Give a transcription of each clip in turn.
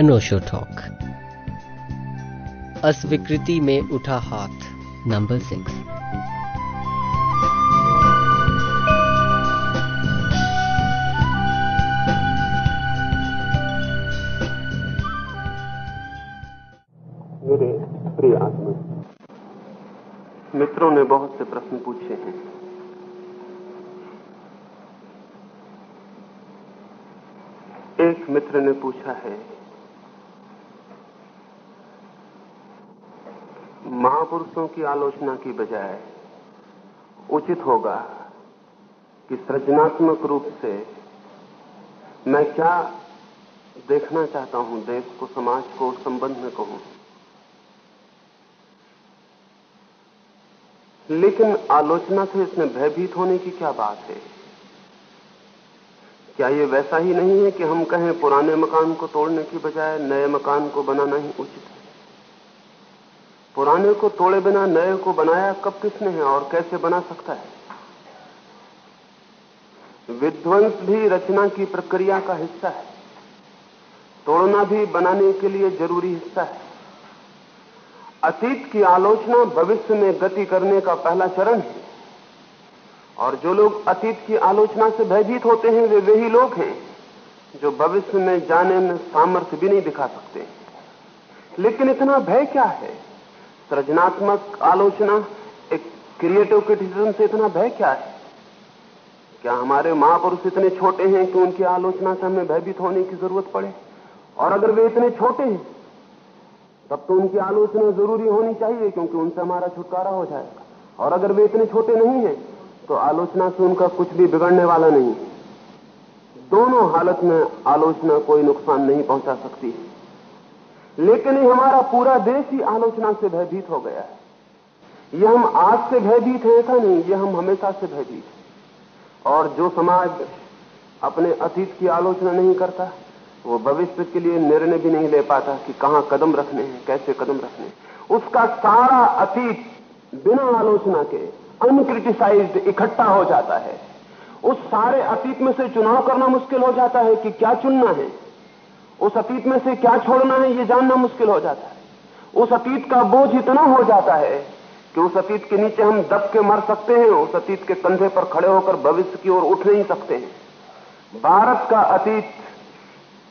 अनोशो talk अस्वीकृति में उठा हाथ। नंबर सिक्स मेरे प्रिय आत्मा मित्रों ने बहुत से प्रश्न पूछे हैं। एक मित्र ने पूछा है महापुरुषों की आलोचना की बजाय उचित होगा कि सृजनात्मक रूप से मैं क्या देखना चाहता हूँ, देश को, समाज को संबंध में कहूँ लेकिन आलोचना से इसमें भयभीत होने की क्या बात है? क्या ये वैसा ही नहीं है कि हम कहें पुराने मकान को तोड़ने की बजाय नए मकान को बनाना ही उचित है? पुराने को तोड़े बिना नए को बनाया कब किसने है और कैसे बना सकता है? विध्वंस भी रचना की प्रक्रिया का हिस्सा है। तोड़ना भी बनाने के लिए ज़रूरी हिस्सा है। अतीत की आलोचना भविष्य में गति करने का पहला चरण है। और जो लोग अतीत की आलोचना से भयभीत होते हैं, वे वही लोग हैं जो भविष्य में जाने में सामर्थ्य भी नहीं दिखा सकते। लेकिन इतना भय क्या है? सृजनात्मक आलोचना, एक क्रिएटिव क्रिटिसिज्म से इतना भय क्या है? क्या हमारे महापुरुष इतने छोटे हैं कि उनकी आलोचना से हमें भयभीत होने की ज़रूरत पड़े? और अगर वे इतने छोटे हैं, तब तो उनकी आलोचना ज़रूरी होनी चाहिए क्योंकि उनसे हमारा छुटकारा हो जाएगा। और अगर वे इतने छोटे नहीं हैं तो आलोचना से उनका कुछ भी बिगड़ने वाला नहीं दोनों हालत में आलोचना कोई नुकसान नहीं पहुँचा सकती लेकिन ये हमारा पूरा देश ही आलोचना से भयभीत हो गया है। यह हम आज से भयभीत है, ऐसा नहीं यह हम हमेशा से भयभीत है। और जो समाज अपने अतीत की आलोचना नहीं करता, वो भविष्य के लिए निर्णय भी नहीं ले पाता कि कहाँ कदम रखने हैं, कैसे कदम रखने उसका सारा अतीत बिना आलोचना के अनक्रिटिसाइज्ड इकट्ठा हो जाता है। उस सारे अतीत में से चुनाव करना मुश्किल हो जाता है कि क्या चुनना है। उस अतीत में से क्या छोड़ना है, ये जानना मुश्किल हो जाता है। उस अतीत का बोझ इतना हो जाता है कि उस अतीत के नीचे हम दब के मर सकते हैं, उस अतीत के कंधे पर खड़े होकर भविष्य की ओर उठ नहीं सकते हैं। भारत का अतीत,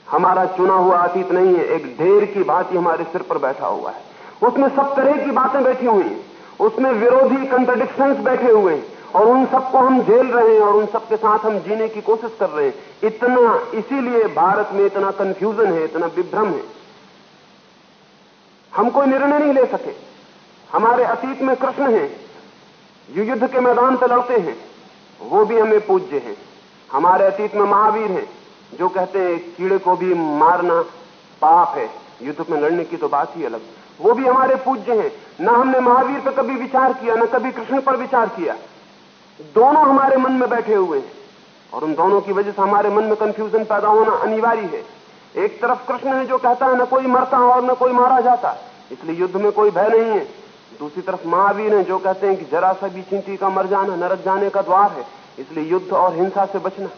हमारा चुना हुआ अतीत नहीं है, एक ढेर की भांति हमारे सिर पर बैठा हुआ है। उसमें सब तरह की बातें बैठी हुई हैं। उसमें विरोधी कंट्रडिक्शंस बैठे हुए हैं। और उन सबको हम झेल रहे हैं और उन सबके साथ हम जीने की कोशिश कर रहे हैं। इतना, इसीलिए भारत में इतना कंफ्यूजन है, इतना विभ्रम है। हम कोई निर्णय नहीं ले सके। हमारे अतीत में कृष्ण हैं, जो युद्ध के मैदान पर लड़ते हैं, वो भी हमें पूज्य हैं। हमारे अतीत में महावीर हैं, जो कहते हैं, कीड़े को भी मारना पाप है, युद्ध में लड़ने की तो बात ही अलग। वो भी हमारे पूज्य हैं। न हमने महावीर पर कभी विचार किया, न कभी कृष्ण पर विचार किया। दोनों हमारे मन में बैठे हुए हैं। और उन दोनों की वजह से हमारे मन में कंफ्यूजन पैदा होना अनिवार्य है। एक तरफ़ कृष्ण है जो कहता है, न कोई मरता और न कोई मारा जाता। इसलिए युद्ध में कोई भय नहीं है। दूसरी तरफ़ महावीर है जो कहते हैं कि जरा सा भी चिंती का मर जाना, नरक जाने का द्वार है। इसलिए युद्ध और हिंसा से बचना।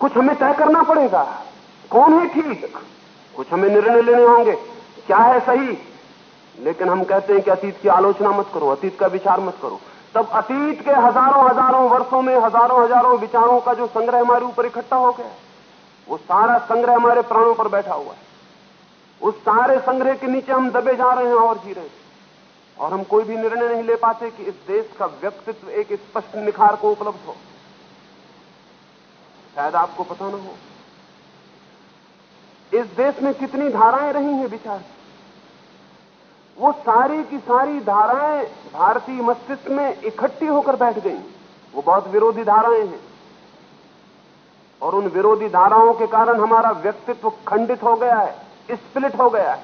कुछ हमें तय करना पड़ेगा। कौन है ठीक? कुछ हमें निर्णय लेने होंगे। क्या है सही? लेकिन हम कहते हैं कि अतीत की आलोचना मत करो, अतीत का विचार मत करो। तब अतीत के हज़ारों हज़ारों वर्षों में, हज़ारों हज़ारों विचारों का जो संग्रह हमारे ऊपर इकट्ठा हो गया वो सारा संग्रह हमारे प्राणों पर बैठा हुआ है। उस सारे संग्रह के नीचे हम दबे जा रहे हैं और जी रहे हैं। और हम कोई भी निर्णय नहीं ले पाते कि इस देश का व्यक्तित्व एक स्पष्ट निखार को उपलब्ध हो। शायद आपको पता ना हो, इस देश में कितनी धाराएँ रही हैं विचार। वो सारी की सारी धाराएँ भारतीय मस्तिष्क में इकट्ठी होकर बैठ गई। वो बहुत विरोधी धाराएँ हैं। और उन विरोधी धाराओं के कारण हमारा व्यक्तित्व खंडित हो गया है, स्प्लिट हो गया है।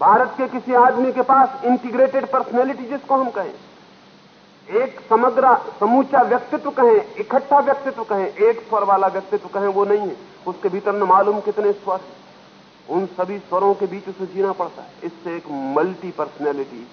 भारत के किसी आदमी के पास इंटीग्रेटेड पर्सनैलिटी जिसको हम कहें, एक समग्र समूचा व्यक्तित्व कहें, इकट्ठा व्यक्तित्व कहें, एक स्वर वाला व्यक्तित्व कहें, वो नहीं है। उसके भीतर न मालूम कितने स्वर उन सभी स्वरों के बीच उसे जीना पड़ता है। इससे एक मल्टी पर्सनैलिटी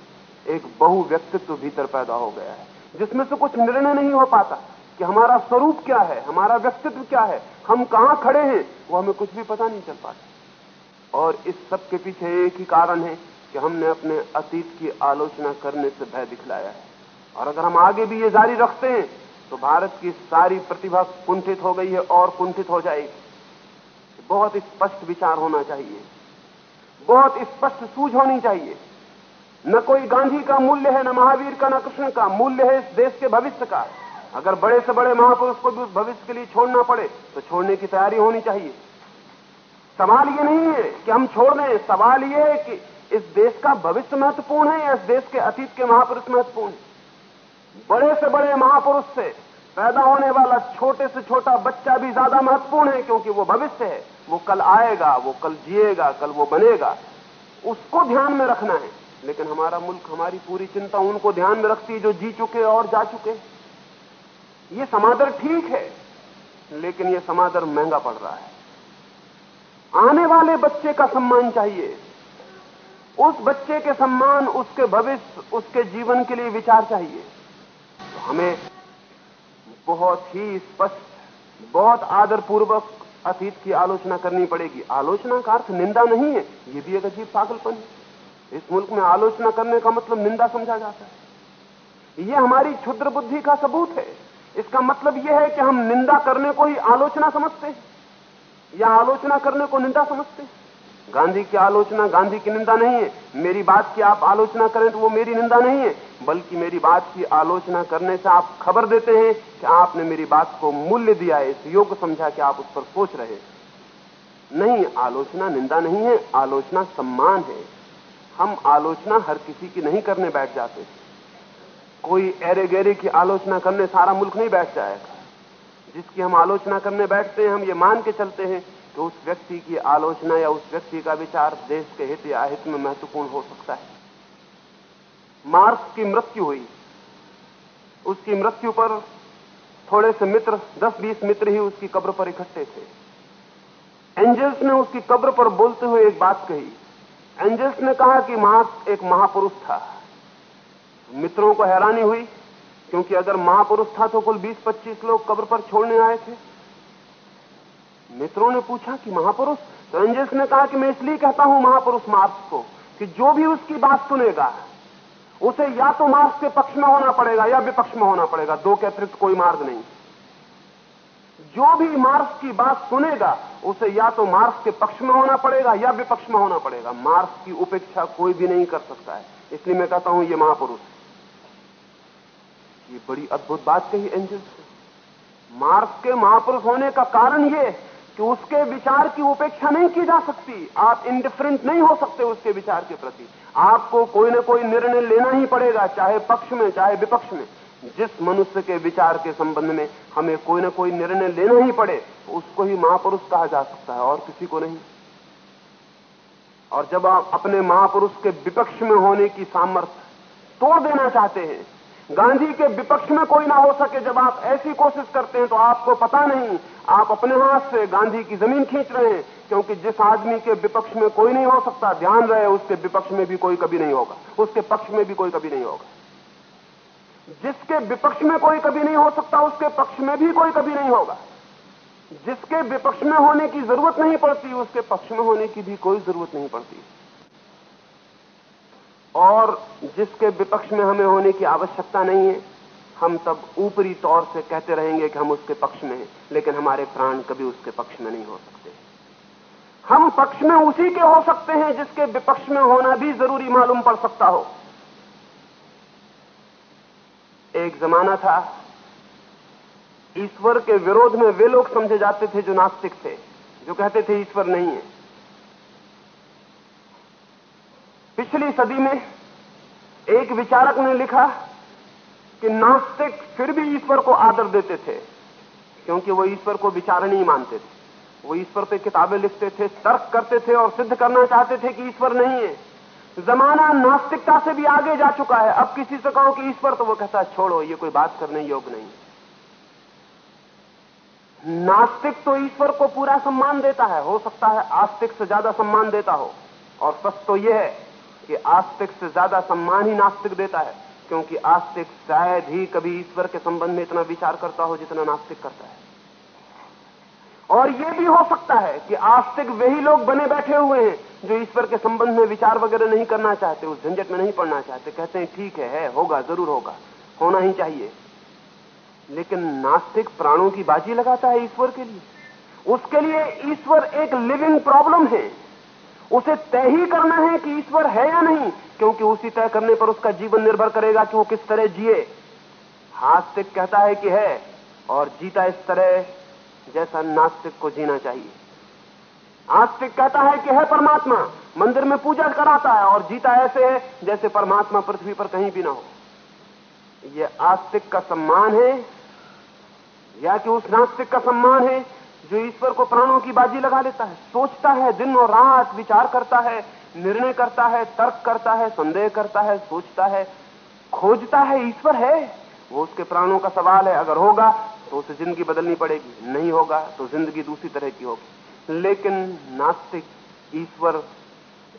एक बहु व्यक्तित्व भीतर पैदा हो गया है, जिसमें से कुछ निर्णय नहीं हो पाता कि हमारा स्वरूप क्या है, हमारा व्यक्तित्व क्या है, हम कहाँ खड़े हैं, वो हमें कुछ भी पता नहीं चल पाता। और इस सब के पीछे एक ही कारण है कि हमने अपने अतीत की आलोचना करने से भय दिखलाया है। और अगर हम आगे भी ये जारी रखते हैं तो भारत की सारी प्रतिभा कुंठित हो गई है और कुंठित हो जाएगी। बहुत स्पष्ट विचार होना चाहिए। बहुत स्पष्ट सूझ होनी चाहिए। न कोई गांधी का मूल्य है, न महावीर का, न कृष्ण का मूल्य है इस देश के भविष्य का। अगर बड़े से बड़े महापुरुष को भी भविष्य के लिए छोड़ना पड़े तो छोड़ने की तैयारी होनी चाहिए। सवाल ये नहीं है कि हम छोड़ दें, सवाल ये है कि इस देश का भविष्य महत्वपूर्ण है या इस देश के अतीत के महापुरुष महत्वपूर्ण है। बड़े से बड़े महापुरुष से पैदा होने वाला छोटे से छोटा बच्चा भी ज़्यादा महत्वपूर्ण है, क्योंकि वो भविष्य है। वो कल आएगा, वो कल जिएगा, कल वो बनेगा, उसको ध्यान में रखना है। लेकिन हमारा मुल्क, हमारी पूरी चिंता उनको ध्यान में रखती है, जो जी चुके और जा चुके। ये समादर ठीक है, लेकिन ये समादर महँगा पड़ रहा है। आने वाले बच्चे का सम्मान चाहिए। उस बच्चे के सम्मान, उसके भविष्य, उसके जीवन के लिए विचार चाहिए। तो हमें बहुत ही स्पष्ट, बहुत आदरपूर्वक अतीत की आलोचना करनी पड़ेगी। आलोचना का अर्थ निंदा नहीं है, ये भी एक अजीब पागलपन है। इस मुल्क में आलोचना करने का मतलब निंदा समझा जाता है। यह हमारी क्षुद्र बुद्धि का सबूत है। इसका मतलब यह है कि हम निंदा करने को ही आलोचना समझते हैं, या आलोचना करने को निंदा समझते हैं। गांधी की आलोचना, गांधी की निंदा नहीं है। मेरी बात की आप आलोचना करें तो वो मेरी निंदा नहीं है। बल्कि मेरी बात की आलोचना करने से आप खबर देते हैं कि आपने मेरी बात को मूल्य दिया है, इस योग्य समझा कि आप उस पर सोच रहे नहीं, आलोचना निंदा नहीं है, आलोचना सम्मान है। हम आलोचना हर किसी की नहीं करने बैठ जाते। कोई एरे गहरे की आलोचना करने सारा मुल्क नहीं बैठ जाएगा। जिसकी हम आलोचना करने बैठते हैं, हम ये मान के चलते हैं कि उस व्यक्ति की आलोचना या उस व्यक्ति का विचार देश के हित या अहित में महत्वपूर्ण हो सकता है। मार्क्स की मृत्यु हुई। उसकी मृत्यु पर थोड़े से मित्र 10-20 मित्र ही उसकी कब्र पर इकट्ठे थे। एंजल्स ने उसकी कब्र पर बोलते हुए एक बात कही। एंजल्स ने कहा कि मार्क्स एक महापुरुष था। मित्रों को हैरानी हुई, क्योंकि अगर महापुरुष था तो कुल 20-25 लोग कब्र पर छोड़ने आए थे। मित्रों ने पूछा कि महापुरुष एंजल्स ने कहा कि मैं इसलिए कहता हूँ महापुरुष मार्क्स को कि जो भी उसकी बात सुनेगा, उसे या तो मार्क्स के पक्ष में होना पड़ेगा या विपक्ष में होना पड़ेगा। दो के अतिरिक्त कोई मार्ग नहीं। जो भी मार्क्स की बात सुनेगा, उसे या तो मार्क्स के पक्ष में होना पड़ेगा या विपक्ष में होना पड़ेगा। मार्क्स की उपेक्षा कोई भी नहीं कर सकता है। इसलिए मैं कहता हूँ, ये महापुरुष। ये बड़ी अद्भुत बात कही एंजल्स मार्क्स के महापुरुष होने का कारण ये कि उसके विचार की उपेक्षा नहीं की जा सकती। आप इंडिफरेंट नहीं हो सकते उसके विचार के प्रति। आपको कोई ना कोई निर्णय लेना ही पड़ेगा, चाहे पक्ष में, चाहे विपक्ष में। जिस मनुष्य के विचार के संबंध में हमें कोई ना कोई निर्णय लेना ही पड़े, उसको ही महापुरुष कहा जा सकता है, और किसी को नहीं। और जब आप अपने महापुरुष के विपक्ष में होने की सामर्थ्य तोड़ देना चाहते हैं गांधी के विपक्ष में कोई ना हो सके। जब आप ऐसी कोशिश करते हैं तो आपको पता नहीं, आप अपने हाथ से गांधी की ज़मीन खींच रहे हैं, क्योंकि जिस आदमी के विपक्ष में कोई नहीं हो सकता, ध्यान रहे, उसके विपक्ष में भी कोई कभी नहीं होगा। उसके पक्ष में भी कोई कभी नहीं होगा। जिसके विपक्ष में कोई कभी नहीं हो सकता, उसके पक्ष में भी कोई कभी नहीं होगा। जिसके विपक्ष में होने की ज़रूरत नहीं पड़ती, उसके पक्ष में होने की भी कोई ज़रूरत नहीं पड़ती। और जिसके विपक्ष में हमें होने की आवश्यकता नहीं है, हम तब ऊपरी तौर से कहते रहेंगे कि हम उसके पक्ष में हैं, लेकिन हमारे प्राण कभी उसके पक्ष में नहीं हो सकते। हम पक्ष में उसी के हो सकते हैं जिसके विपक्ष में होना भी ज़रूरी मालूम पड़ सकता हो। एक जमाना था, ईश्वर के विरोध में वे लोग समझे जाते थे जो नास्तिक थे, जो कहते थे ईश्वर नहीं है। पिछली सदी में एक विचारक ने लिखा कि नास्तिक फिर भी ईश्वर को आदर देते थे, क्योंकि वो ईश्वर को विचार नहीं मानते थे। वो ईश्वर पे किताबें लिखते थे, तर्क करते थे और सिद्ध करना चाहते थे कि ईश्वर नहीं है। जमाना नास्तिकता से भी आगे जा चुका है। अब किसी से कहो कि ईश्वर तो वो कहता है, छोड़ो, ये कोई बात करने योग्य नहीं। है नास्तिक तो ईश्वर को पूरा सम्मान देता है। हो सकता है आस्तिक से ज़्यादा सम्मान देता हो। और सच तो यह है कि आस्तिक से ज़्यादा सम्मान ही नास्तिक देता है क्योंकि आस्तिक शायद ही कभी ईश्वर के संबंध में इतना विचार करता हो जितना नास्तिक करता है। और यह भी हो सकता है कि आस्तिक वही लोग बने बैठे हुए हैं जो ईश्वर के संबंध में विचार वगैरह नहीं करना चाहते उस झंझट में नहीं पड़ना चाहते। कहते हैं ठीक है, है होगा ज़रूर होगा होना ही चाहिए। लेकिन नास्तिक प्राणों की बाजी लगाता है ईश्वर के लिए। उसके लिए ईश्वर एक लिविंग प्रॉब्लम है। उसे तय ही करना है कि ईश्वर है या नहीं, क्योंकि उसी तय करने पर उसका जीवन निर्भर करेगा कि वो किस तरह जिए। हास्तिक कहता है कि है, और जीता इस तरह जैसा नास्तिक को जीना चाहिए। आस्तिक कहता है कि है परमात्मा, मंदिर में पूजा कराता है और जीता ऐसे है जैसे परमात्मा पृथ्वी पर कहीं भी ना हो। यह आस्तिक का सम्मान है, या कि उस नास्तिक का सम्मान है जो ईश्वर को प्राणों की बाजी लगा लेता है, सोचता है, दिन और रात विचार करता है, निर्णय करता है, तर्क करता है, संदेह करता है, सोचता है, खोजता है, ईश्वर है। वो उसके प्राणों का सवाल है। अगर होगा तो उसे ज़िंदगी बदलनी पड़ेगी। नहीं होगा तो ज़िंदगी दूसरी तरह की होगी। लेकिन नास्तिक ईश्वर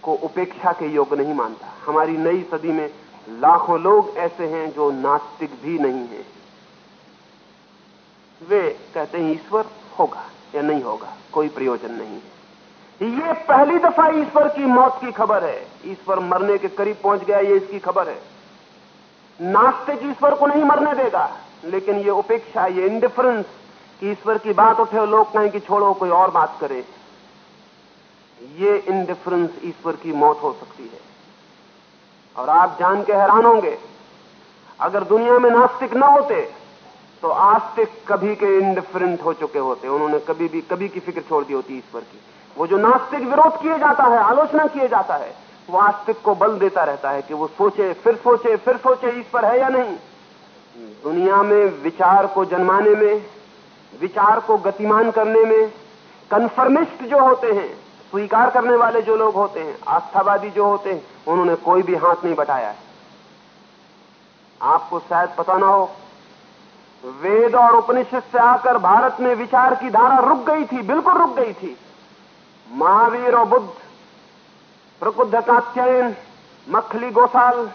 को उपेक्षा के योग्य नहीं मानता। हमारी नई सदी में लाखों लोग ऐसे हैं जो नास्तिक भी नहीं है। वे कहते हैं, ईश्वर होगा। या नहीं होगा, कोई प्रयोजन नहीं। है ये पहली दफ़ा ईश्वर की मौत की खबर है। ईश्वर मरने के करीब पहुँच गया, ये इसकी खबर है। नास्तिक ईश्वर को नहीं मरने देगा, लेकिन ये उपेक्षा, ये इंडिफरेंस कि ईश्वर की बात उठे लोग कहें कि छोड़ो, कोई और बात करे। ये इंडिफरेंस ईश्वर की मौत हो सकती है। और आप जान के हैरान होंगे, अगर दुनिया में नास्तिक न होते तो आस्तिक कभी के इंडिफरेंट हो चुके होते उन्होंने कभी भी, कभी की फ़िक्र छोड़ दी होती ईश्वर की। वो जो नास्तिक विरोध किए जाता है, आलोचना किए जाता है, वो आस्तिक को बल देता रहता है कि वो सोचे, फिर सोचे फिर सोचे ईश्वर है या नहीं। दुनिया में विचार को जन्माने में, विचार को गतिमान करने में कन्फर्मिस्ट जो होते हैं, स्वीकार करने वाले जो लोग होते हैं, आस्थावादी जो होते हैं, उन्होंने कोई भी हाथ नहीं बटाया है। आपको शायद पता ना हो वेद और उपनिषद से आकर भारत में विचार की धारा रुक गई थी, बिल्कुल रुक गई थी। महावीर और बुद्ध प्रकुद्ध कात्यायन, मखली गोसाल,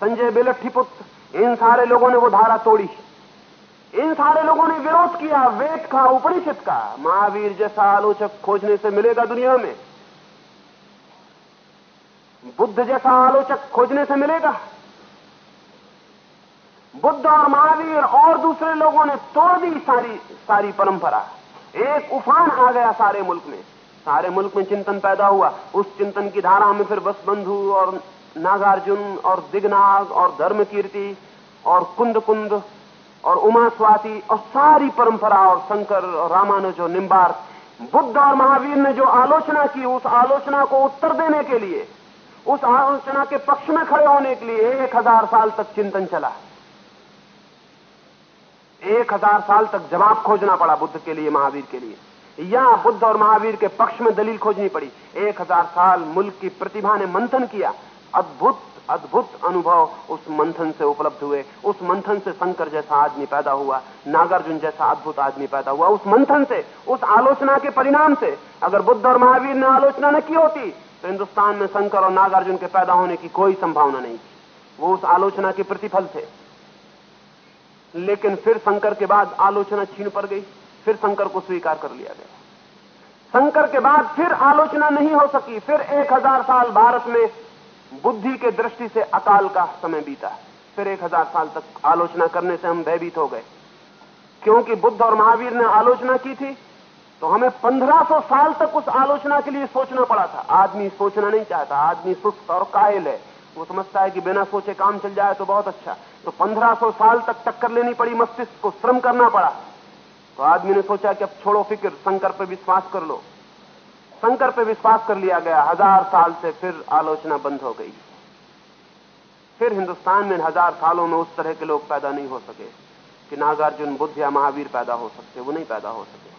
संजय बेलट्ठीपुत्र इन सारे लोगों ने वो धारा तोड़ी। इन सारे लोगों ने विरोध किया, वेद का, उपनिषद का। महावीर जैसा आलोचक खोजने से मिलेगा दुनिया में। बुद्ध जैसा आलोचक खोजने से मिलेगा। बुद्ध और महावीर और दूसरे लोगों ने तोड़ दी सारी सारी परंपरा। एक उफान आ गया सारे मुल्क में। सारे मुल्क में चिंतन पैदा हुआ। उस चिंतन की धारा में फिर बसबंधु और नागार्जुन और दिग्नाग और धर्म कीर्ति और कुंद कुंद और उमा स्वाति और सारी परंपरा और शंकर और रामानुज और निम्बार बुद्ध और महावीर ने जो आलोचना की, उस आलोचना को उत्तर देने के लिए, उस आलोचना के पक्ष में खड़े होने के लिए एक हज़ार साल तक चिंतन चला। एक हज़ार साल तक जवाब खोजना पड़ा बुद्ध के लिए, महावीर के लिए। या बुद्ध और महावीर के पक्ष में दलील खोजनी पड़ी। एक हज़ार साल मुल्क की प्रतिभा ने मंथन किया। अद्भुत अद्भुत अनुभव उस मंथन से उपलब्ध हुए। उस मंथन से शंकर जैसा आदमी पैदा हुआ, नागार्जुन जैसा अद्भुत आदमी पैदा हुआ। उस मंथन से, उस आलोचना के परिणाम से अगर बुद्ध और महावीर ने आलोचना न की होती तो हिंदुस्तान में शंकर और नागार्जुन के पैदा होने की कोई संभावना नहीं थी। वो उस आलोचना के प्रतिफल थे। लेकिन फिर शंकर के बाद आलोचना छीन पड़ गई, फिर शंकर को स्वीकार कर लिया गया। शंकर के बाद फिर आलोचना नहीं हो सकी, फिर एक हज़ार साल भारत में बुद्धि के दृष्टि से अकाल का समय बीता। फिर एक हज़ार साल तक आलोचना करने से हम भयभीत हो गए। क्योंकि बुद्ध और महावीर ने आलोचना की थी तो हमें 1500 साल तक उस आलोचना के लिए सोचना पड़ा था। आदमी सोचना नहीं चाहता, आदमी सुस्त और कायल है। वो समझता है कि बिना सोचे काम चल जाए तो बहुत अच्छा। तो 1500 साल तक टक्कर लेनी पड़ी मस्तिष्क को, श्रम करना पड़ा। तो आदमी ने सोचा कि अब छोड़ो फ़िक्र, शंकर पर विश्वास कर लो। शंकर पर विश्वास कर लिया गया हज़ार साल से, फिर आलोचना बंद हो गई। फिर हिंदुस्तान में हज़ार सालों में उस तरह के लोग पैदा नहीं हो सके, कि नागार्जुन, बुद्ध या महावीर पैदा हो सकते, वो नहीं पैदा हो सके।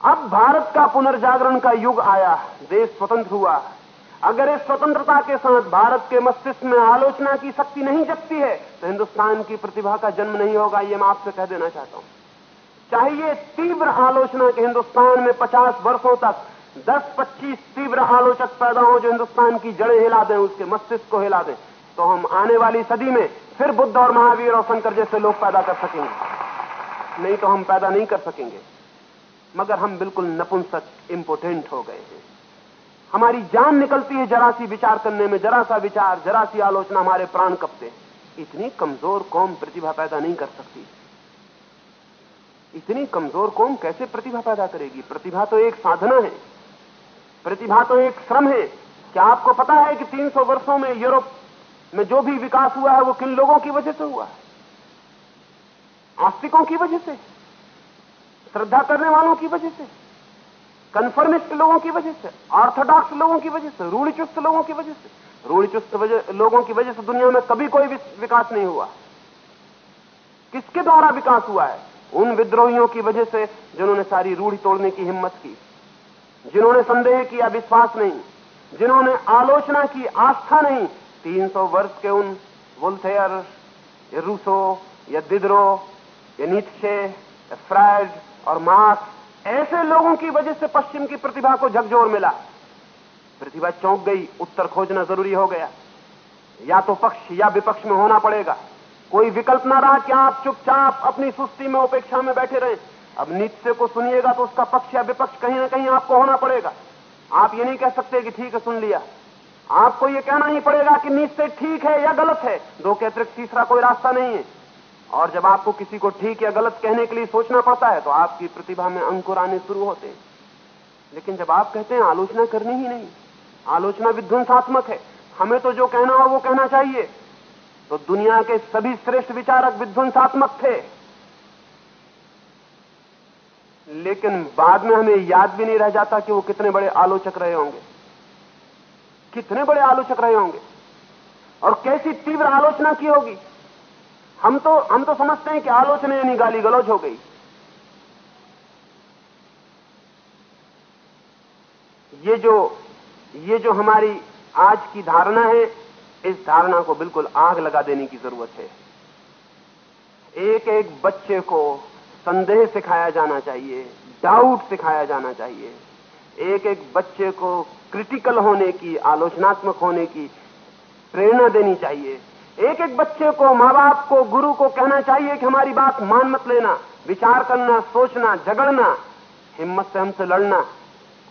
अब भारत का पुनर्जागरण का युग आया, देश स्वतंत्र हुआ। अगर इस स्वतंत्रता के साथ भारत के मस्तिष्क में आलोचना की शक्ति नहीं जगती है तो हिंदुस्तान की प्रतिभा का जन्म नहीं होगा, ये मैं आपसे कह देना चाहता हूँ। चाहिए तीव्र आलोचना के हिंदुस्तान में 50 वर्षों तक 10-25 तीव्र आलोचक पैदा हो जो हिंदुस्तान की जड़ें हिला दें, उसके मस्तिष्क को हिला दें तो हम आने वाली सदी में फिर बुद्ध और महावीर और शंकर जैसे लोग पैदा कर सकेंगे। नहीं तो हम पैदा नहीं कर सकेंगे। मगर हम बिल्कुल नपुंसक इंपोर्टेंट हो गए हैं। हमारी जान निकलती है, जरा सी विचार करने में, जरा सा विचार, जरा सी आलोचना हमारे प्राण कपते। इतनी कमज़ोर कौम प्रतिभा पैदा नहीं कर सकती। इतनी कमज़ोर कौम कैसे प्रतिभा पैदा करेगी? प्रतिभा तो एक साधना है। प्रतिभा तो एक श्रम है। क्या आपको पता है कि 300 वर्षों में यूरोप में जो भी विकास हुआ है, वो किन लोगों की वजह से हुआ है? आस्तिकों की वजह से? श्रद्धा करने वालों की वजह से? कन्फर्मिस्ट लोगों की वजह से, ऑर्थोडॉक्स लोगों की वजह से रूढ़िचुस्त लोगों की वजह से रूढ़िचुस्त लोगों की वजह से दुनिया में कभी कोई विकास नहीं हुआ। किसके द्वारा विकास हुआ है? उन विद्रोहियों की वजह से जिन्होंने सारी रूढ़ी तोड़ने की हिम्मत की, जिन्होंने संदेह किया, विश्वास नहीं, जिन्होंने आलोचना की, आस्था नहीं। 300 वर्ष के उन वोल्थेयर या रूसो, या दिद्रो, या नीतशे, या फ्रायड और मार्क्स ऐसे लोगों की वजह से पश्चिम की प्रतिभा को झकझोर मिला। प्रतिभा चौंक गई, उत्तर खोजना ज़रूरी हो गया। या तो पक्ष या विपक्ष में होना पड़ेगा। कोई विकल्प ना रहा कि आप चुपचाप अपनी सुस्ती में, उपेक्षा में बैठे रहें। अब नित्य को सुनिएगा तो उसका पक्ष या विपक्ष कहीं ना कहीं आपको होना पड़ेगा। आप ये नहीं कह सकते कि ठीक है, सुन लिया। आपको ये कहना ही पड़ेगा कि निश्चय ठीक है या गलत है। दो के अतिरिक्त तीसरा कोई रास्ता नहीं है। और जब आपको किसी को ठीक या गलत कहने के लिए सोचना पड़ता है तो आपकी प्रतिभा में अंकुर आने शुरू होते हैं। लेकिन जब आप कहते हैं, आलोचना करनी ही नहीं। आलोचना विध्वंसात्मक है। हमें तो जो कहना हो, वो कहना चाहिए। तो दुनिया के सभी श्रेष्ठ विचारक विध्वंसात्मक थे। लेकिन बाद में हमें याद भी नहीं रह जाता कि वो कितने बड़े आलोचक रहे होंगे। कितने बड़े आलोचक रहे होंगे। और कैसी तीव्र आलोचना की होगी। हम तो हम तो समझते हैं कि आलोचना यानी गाली गलौज हो गई। ये जो ये जो हमारी आज की धारणा है, इस धारणा को बिल्कुल आग लगा देने की ज़रूरत है। एक एक बच्चे को संदेह सिखाया जाना चाहिए डाउट सिखाया जाना चाहिए। एक एक बच्चे को क्रिटिकल होने की, आलोचनात्मक होने की प्रेरणा देनी चाहिए। एक एक बच्चे को माँ बाप को, गुरु को कहना चाहिए कि हमारी बात मान मत लेना, विचार करना, सोचना, झगड़ना, हिम्मत से हमसे लड़ना।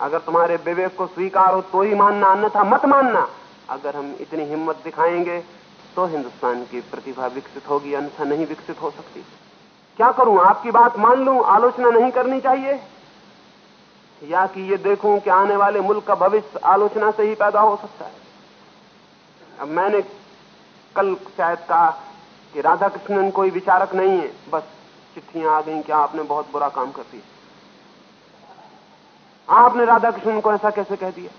अगर तुम्हारे विवेक को स्वीकार हो तो ही मानना, अन्यथा मत मानना। अगर हम इतनी हिम्मत दिखाएँगे तो हिंदुस्तान की प्रतिभा विकसित होगी, अन्यथा नहीं विकसित हो सकती। क्या करूँ? आपकी बात मान लूँ? आलोचना नहीं करनी चाहिए? या कि ये देखूँ कि आने वाले मुल्क का भविष्य आलोचना से ही पैदा हो सकता है। अब मैंने कल शायद कहा कि राधा कृष्णन कोई विचारक नहीं है। बस चिट्ठियाँ आ गई कि आपने बहुत बुरा काम कर दिया। आपने राधा कृष्णन को ऐसा कैसे कह दिया?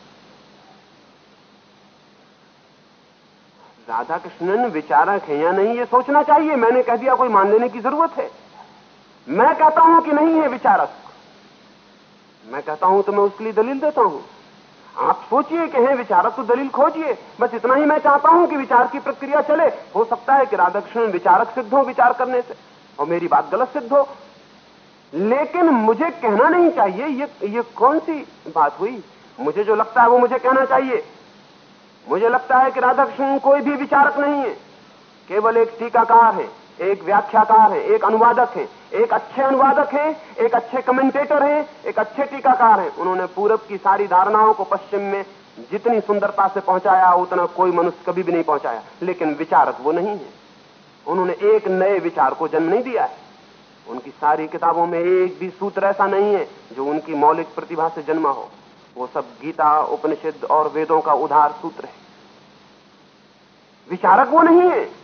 राधा कृष्णन विचारक है या नहीं, ये सोचना चाहिए। मैंने कह दिया, कोई मान लेने की ज़रूरत है? मैं कहता हूँ कि नहीं है विचारक। मैं कहता हूँ तो मैं उसके लिए दलील देता हूँ। आप सोचिए कि हैं विचारक तो दलील खोजिए। बस इतना ही मैं चाहता हूँ कि विचार की प्रक्रिया चले। हो सकता है कि राधाकृष्ण विचारक सिद्ध हो विचार करने से, और मेरी बात गलत सिद्ध हो। लेकिन मुझे कहना नहीं चाहिए, ये ये कौन सी बात हुई? मुझे जो लगता है वो मुझे कहना चाहिए। मुझे लगता है कि राधाकृष्ण कोई भी विचारक नहीं है। केवल एक टीकाकार है। एक व्याख्याकार है, एक अनुवादक है, एक अच्छे अनुवादक हैं, एक अच्छे कमेंटेटर हैं, एक अच्छे टीकाकार हैं। उन्होंने पूरब की सारी धारणाओं को पश्चिम में जितनी सुंदरता से पहुँचाया, उतना कोई मनुष्य कभी भी नहीं पहुँचाया। लेकिन विचारक वो नहीं है। उन्होंने एक नए विचार को जन्म नहीं दिया है। उनकी सारी किताबों में एक भी सूत्र ऐसा नहीं है जो उनकी मौलिक प्रतिभा से जन्मा हो। वो सब गीता, उपनिषद और वेदों का उधार सूत्र है। विचारक वो नहीं है।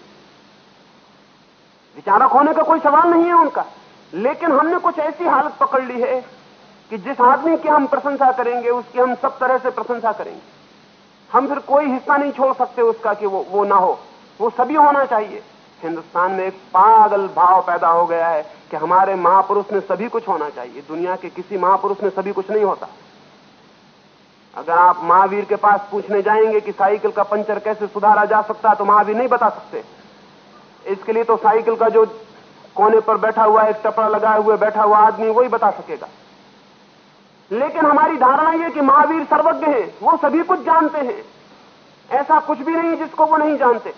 विचारक होने का कोई सवाल नहीं है उनका। लेकिन हमने कुछ ऐसी हालत पकड़ ली है कि जिस आदमी की हम प्रशंसा करेंगे, उसकी हम सब तरह से प्रशंसा करेंगे। हम फिर कोई हिस्सा नहीं छोड़ सकते उसका कि वो वो ना हो। वो सभी होना चाहिए। हिंदुस्तान में एक पागल भाव पैदा हो गया है कि हमारे महापुरुष में सभी कुछ होना चाहिए। दुनिया के किसी महापुरुष में सभी कुछ नहीं होता। अगर आप महावीर के पास पूछने जाएँगे कि साइकिल का पंचर कैसे सुधारा जा सकता तो महावीर नहीं बता सकते। इसके लिए तो साइकिल का जो कोने पर बैठा हुआ, एक टपड़ा लगाए हुए बैठा हुआ आदमी वही बता सकेगा। लेकिन हमारी धारणा यह कि महावीर सर्वज्ञ है, वो सभी कुछ जानते हैं। ऐसा कुछ भी नहीं जिसको वो नहीं जानते।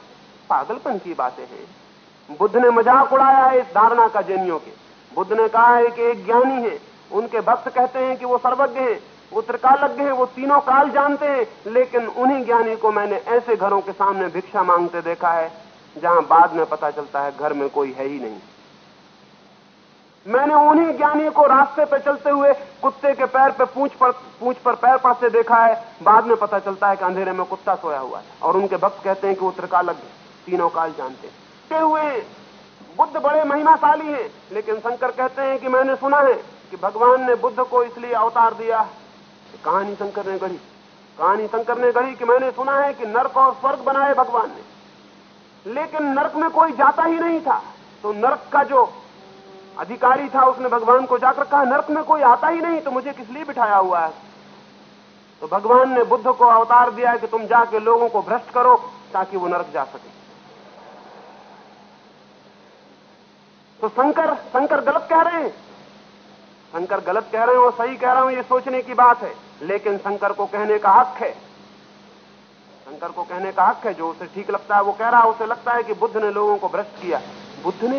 पागलपन की बातें हैं। बुद्ध ने मज़ाक उड़ाया है इस धारणा का जैनियों के। बुद्ध ने कहा है कि एक ज्ञानी है, उनके भक्त कहते हैं कि वो सर्वज्ञ है, वो त्रिकालज्ञ हैं, वो तीनों काल जानते हैं, लेकिन उन्हीं ज्ञानी को मैंने ऐसे घरों के सामने भिक्षा मांगते देखा है। जहाँ बाद में पता चलता है घर में कोई है ही नहीं। मैंने उन्हीं ज्ञानी को रास्ते पर चलते हुए कुत्ते के पैर पे पूछ पर, पूंछ पर पैर पड़ते देखा है। बाद में पता चलता है कि अंधेरे में कुत्ता सोया हुआ है और उनके भक्त कहते हैं कि वो त्रिकालज्ञ तीनों काल जानते हैं। हुए बुद्ध बड़े महिमाशाली हैं, लेकिन शंकर कहते हैं कि मैंने सुना है कि भगवान ने बुद्ध को इसलिए अवतार दिया कहानी शंकर ने गढ़ी, कहानी शंकर ने गढ़ी कि मैंने सुना है कि नर्क और स्वर्ग बनाए भगवान ने। लेकिन नर्क में कोई जाता ही नहीं था। तो नर्क का जो अधिकारी था, उसने भगवान को जाकर कहा, नर्क में कोई आता ही नहीं तो मुझे किस लिए बिठाया हुआ है? तो भगवान ने बुद्ध को अवतार दिया है कि तुम जाके लोगों को भ्रष्ट करो, ताकि वो नरक जा सके। तो शंकर शंकर गलत कह रहे हैं। शंकर गलत कह रहे हैं और सही कह रहा हूँ, ये सोचने की बात है। लेकिन शंकर को कहने का हक है। शंकर को कहने का हक है, जो उसे ठीक लगता है, वो कह रहा है, उसे लगता है कि बुद्ध ने लोगों को भ्रष्ट किया। बुद्ध ने?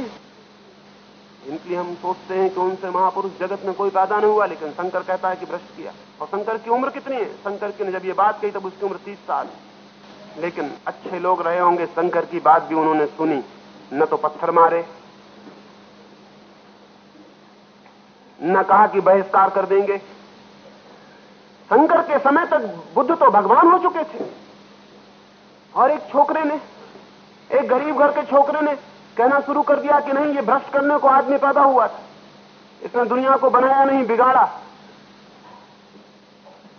इनके हम सोचते हैं कि उनसे महापुरुष जगत में कोई पैदा नहीं हुआ, लेकिन शंकर कहता है कि भ्रष्ट किया। और शंकर की उम्र कितनी है? शंकर की ने जब ये बात कही, तब उसकी उम्र तीस साल लेकिन अच्छे लोग रहे होंगे, शंकर की बात भी उन्होंने सुनी। न तो पत्थर मारे, न कहा कि बहिष्कार कर देंगे। शंकर के समय तक बुद्ध तो भगवान हो चुके थे। और एक छोकरे ने, एक गरीब घर के छोकरे ने कहना शुरू कर दिया कि नहीं, ये भ्रष्ट करने को आदमी पैदा हुआ था। इसने दुनिया को बनाया नहीं, बिगाड़ा।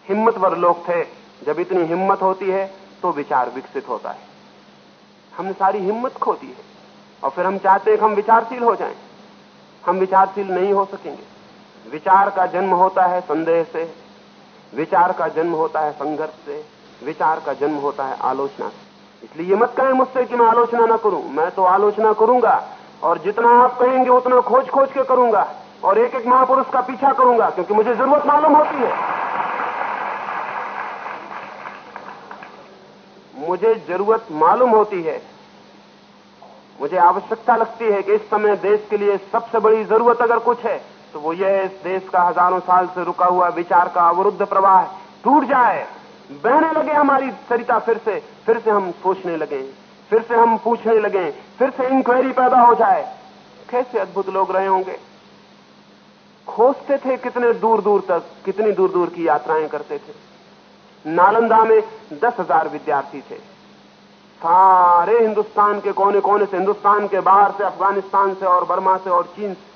हिम्मतवर लोग थे। जब इतनी हिम्मत होती है तो विचार विकसित होता है। हमने सारी हिम्मत खो दी है, और फिर हम चाहते हैं कि हम विचारशील हो जाएँ। हम विचारशील नहीं हो सकेंगे। विचार का जन्म होता है संदेह से, विचार का जन्म होता है संघर्ष से, विचार का जन्म होता है आलोचना से। इसलिए ये मत कहें मुझसे कि मैं आलोचना ना करूँ। मैं तो आलोचना करूँगा और जितना आप कहेंगे उतना खोज खोज के करूँगा और एक एक महापुरुष का पीछा करूँगा, क्योंकि मुझे ज़रूरत मालूम होती है। मुझे ज़रूरत मालूम होती है। मुझे आवश्यकता लगती है कि इस समय देश के लिए सबसे बड़ी ज़रूरत अगर कुछ है तो वो यह इस देश का हज़ारों साल से रुका हुआ विचार का अवरुद्ध प्रवाह टूट जाए। बहने लगे हमारी सरिता, फिर से फिर से हम सोचने लगे, फिर से हम पूछने लगे, फिर से इंक्वायरी पैदा हो जाए। कैसे अद्भुत लोग रहे होंगे? खोजते थे कितने दूर दूर तक, कितनी दूर दूर की यात्राएँ करते थे। नालंदा में दस हज़ार विद्यार्थी थे। सारे हिंदुस्तान के कोने कोने से, हिंदुस्तान के बाहर से, अफ़गानिस्तान से और बर्मा से और चीन से।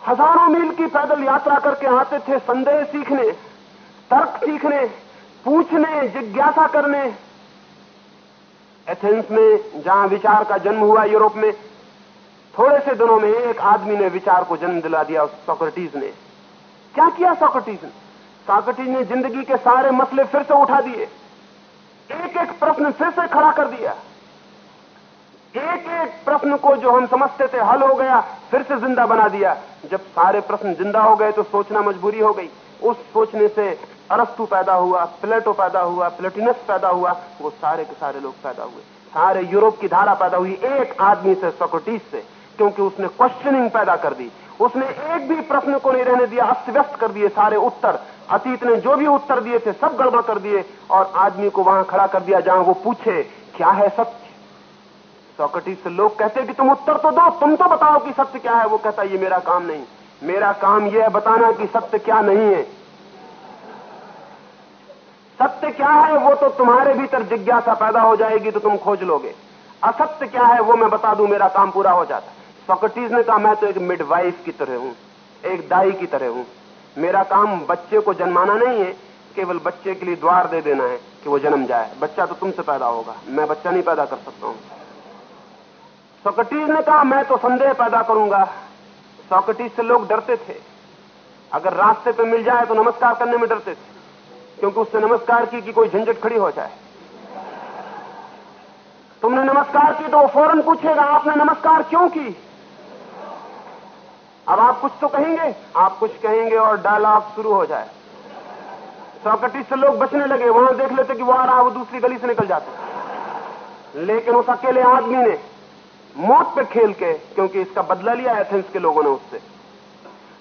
हज़ारों मील की पैदल यात्रा करके आते थे संदेह सीखने, तर्क सीखने पूछने, जिज्ञासा करने। एथेंस में, जहाँ विचार का जन्म हुआ यूरोप में, थोड़े से दिनों में एक आदमी ने विचार को जन्म दिला दिया सोक्रेटिस ने। क्या किया सोक्रेटिस ने? सोक्रेटिस ने ज़िंदगी के सारे मसले फिर से उठा दिए। एक एक प्रश्न फिर से खड़ा कर दिया। एक एक प्रश्न को जो हम समझते थे, हल हो गया, फिर से ज़िंदा बना दिया। जब सारे प्रश्न ज़िंदा हो गए तो सोचना मजबूरी हो गई। उस सोचने से अरस्तु पैदा हुआ, प्लेटो पैदा हुआ, प्लेटिनस पैदा हुआ, वो सारे के सारे लोग पैदा हुए। सारे यूरोप की धारा पैदा हुई एक आदमी से, सोक्रेटिस से, क्योंकि उसने क्वेश्चनिंग पैदा कर दी। उसने एक भी प्रश्न को नहीं रहने दिया अस्त व्यस्त कर दिए सारे उत्तर। अतीत ने जो भी उत्तर दिए थे, सब गड़बड़ कर दिए और आदमी को वहाँ खड़ा कर दिया, जहाँ वो पूछे, क्या है सत्य? सोक्रेटिस से लोग कहते कि तुम उत्तर तो दो, तुम तो बताओ कि सत्य क्या है। वो कहता ये मेरा काम नहीं। मेरा काम यह है, बताना कि सत्य क्या नहीं है। सत्य क्या है वो तो तुम्हारे भीतर जिज्ञासा पैदा हो जाएगी तो तुम खोज लोगे। असत्य क्या है वो मैं बता दूँ, मेरा काम पूरा हो जाता सोक्रेटिस ने कहा, मैं तो एक मिडवाइफ की तरह हूँ, एक दाई की तरह हूँ। मेरा काम बच्चे को जन्माना नहीं है, केवल बच्चे के लिए द्वार दे देना है कि वो जन्म जाए। बच्चा तो तुमसे पैदा होगा, मैं बच्चा नहीं पैदा कर सकता हूँ। सोक्रेटिस ने कहा, मैं तो संदेह पैदा करूँगा। सोक्रेटिस से लोग डरते थे। अगर रास्ते पे मिल जाए तो नमस्कार करने में डरते थे। क्योंकि उससे नमस्कार की कि कोई झंझट खड़ी हो जाए। तुमने नमस्कार की तो वो फ़ौरन पूछेगा, आपने नमस्कार क्यों की? अब आप कुछ तो कहेंगे, आप कुछ कहेंगे और डायलॉग शुरू हो जाए। सॉकेटिस से लोग बचने लगे, वहाँ देख लेते कि वो आ रहा, वो दूसरी गली से निकल जाते। लेकिन उस अकेले आदमी ने मौत पे खेल के, क्योंकि इसका बदला लिया एथेंस के लोगों ने उससे।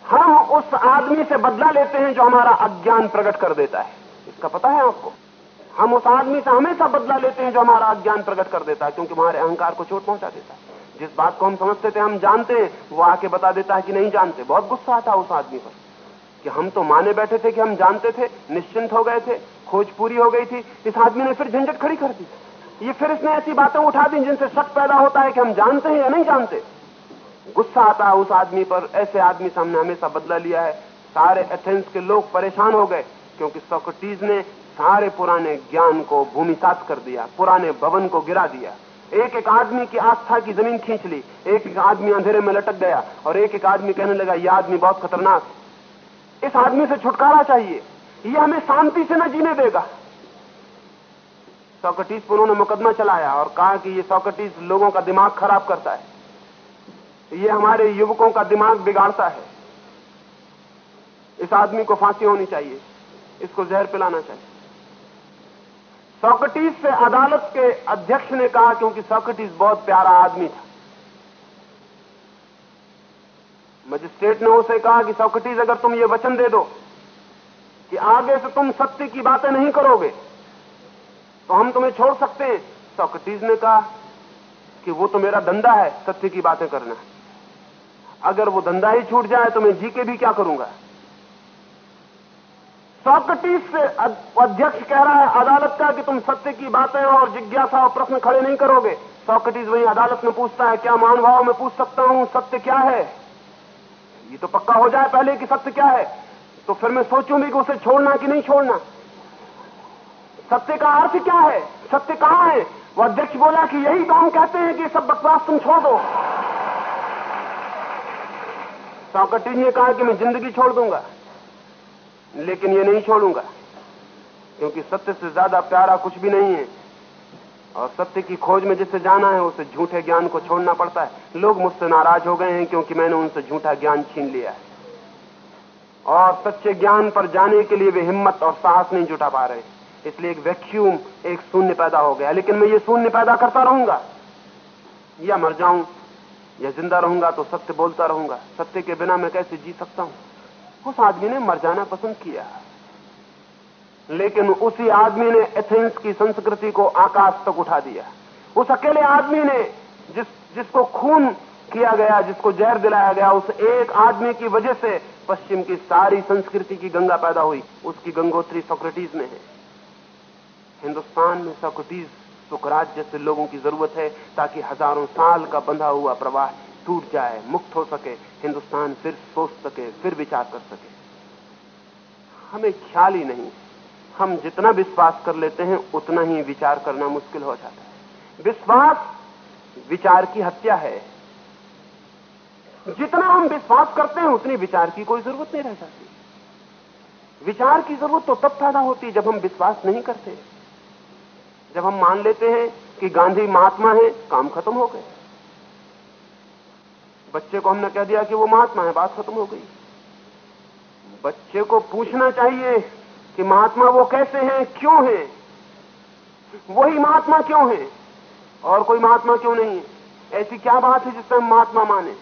हम उस आदमी से बदला लेते हैं जो हमारा अज्ञान प्रकट कर देता है। इसका पता है आपको? हम उस आदमी से हमेशा बदला लेते हैं जो हमारा अज्ञान प्रकट कर देता है, क्योंकि हमारे अहंकार को चोट पहुँचा देता है। जिस बात को हम समझते थे, हम जानते हैं वो आके बता देता है कि नहीं जानते। बहुत गुस्सा आता उस आदमी पर कि हम तो माने बैठे थे कि हम जानते थे, निश्चिंत हो गए थे, खोज पूरी हो गई थी, इस आदमी ने फिर झंझट खड़ी कर दी। ये फिर इसने ऐसी बातें उठा दी जिनसे शक पैदा होता है कि हम जानते हैं या नहीं जानते। गुस्सा आता है उस आदमी पर, ऐसे आदमी से हमने हमेशा बदला लिया है। सारे एथेंस के लोग परेशान हो गए। क्योंकि सोक्रेटिस ने सारे पुराने ज्ञान को भूमिसात कर दिया, पुराने भवन को गिरा दिया। एक एक आदमी की आस्था की ज़मीन खींच ली एक एक आदमी अंधेरे में लटक गया और एक एक आदमी कहने लगा, यह आदमी बहुत खतरनाक इस आदमी से छुटकारा चाहिए। यह हमें शांति से न जीने देगा। सोक्रेटिस पर उन्होंने मुकदमा चलाया और कहा कि ये सोक्रेटिस लोगों का दिमाग खराब करता है। ये हमारे युवकों का दिमाग बिगाड़ता है। इस आदमी को फांसी होनी चाहिए। इसको जहर पिलाना चाहिए। सॉकटीज से अदालत के अध्यक्ष ने कहा क्योंकि सोक्रेटिस बहुत प्यारा आदमी था। मजिस्ट्रेट ने उसे कहा कि सॉकटीज अगर तुम ये वचन दे दो कि आगे से तुम सत्य की बातें नहीं करोगे तो हम तुम्हें छोड़ सकते हैं। सोक्रेटिस ने कहा कि वो तो मेरा धंधा है, सत्य की बातें करना अगर वो धंधा ही छूट जाए तो मैं जी के भी क्या करूँगा? सोक्रेटिस से अध्यक्ष कह रहा है, अदालत का कि तुम सत्य की बातें और जिज्ञासा और प्रश्न खड़े नहीं करोगे। सोक्रेटिस वही अदालत में पूछता है, क्या मान भाव में पूछ सकता हूँ, सत्य क्या है? ये तो पक्का हो जाए पहले कि सत्य क्या है। तो फिर मैं सोचूं भी कि उसे छोड़ना कि नहीं छोड़ना? सत्य का अर्थ क्या है? सत्य कहाँ है? वो अध्यक्ष बोला कि यही तो कहते हैं कि सब बकवास तुम छोड़ दो। सॉक्रेटिस ने कहा कि मैं ज़िंदगी छोड़ दूँगा। लेकिन ये नहीं छोड़ूँगा, क्योंकि सत्य से ज़्यादा प्यारा कुछ भी नहीं है। और सत्य की खोज में जिससे जाना है, उसे झूठे ज्ञान को छोड़ना पड़ता है। लोग मुझसे नाराज़ हो गए हैं क्योंकि मैंने उनसे झूठा ज्ञान छीन लिया है। और सच्चे ज्ञान पर जाने के लिए वे हिम्मत और साहस नहीं जुटा पा रहे। इसलिए एक वैक्यूम एक शून्य पैदा हो गया। लेकिन मैं ये शून्य पैदा करता रहूँगा। या मर जाऊँ, या ज़िंदा रहूँगा तो सत्य बोलता रहूँगा। सत्य के बिना मैं कैसे जी सकता हूँ? उस आदमी ने मर जाना पसंद किया। लेकिन उसी आदमी ने एथेंस की संस्कृति को आकाश तक उठा दिया। उस अकेले आदमी ने जिस, जिसको खून किया गया, जिसको जहर दिलाया गया, उस एक आदमी की वजह से पश्चिम की सारी संस्कृति की गंगा पैदा हुई। उसकी गंगोत्री सोक्रेटिस में है। हिंदुस्तान में सोक्रेटिस सुखराज जैसे लोगों की ज़रूरत है ताकि हज़ारों साल का बंधा हुआ प्रवाह टूट जाए, मुक्त हो सके, हिंदुस्तान फिर सोच सके, फिर विचार कर सके। हमें ख्याल ही नहीं। हम जितना विश्वास कर लेते हैं, उतना ही विचार करना मुश्किल हो जाता है। विश्वास, विचार की हत्या है। जितना हम विश्वास करते हैं, उतनी विचार की कोई ज़रूरत नहीं रह जाती। विचार की ज़रूरत तो तब पैदा होती जब हम विश्वास नहीं करते। जब हम मान लेते हैं कि गांधी महात्मा है, काम खत्म हो गए। बच्चे को हमने कह दिया कि वो महात्मा है, बात खत्म हो गई। बच्चे को पूछना चाहिए कि महात्मा वो कैसे हैं, क्यों हैं? वही महात्मा क्यों है? और कोई महात्मा क्यों नहीं है? ऐसी क्या बात है जिससे हम महात्मा माने?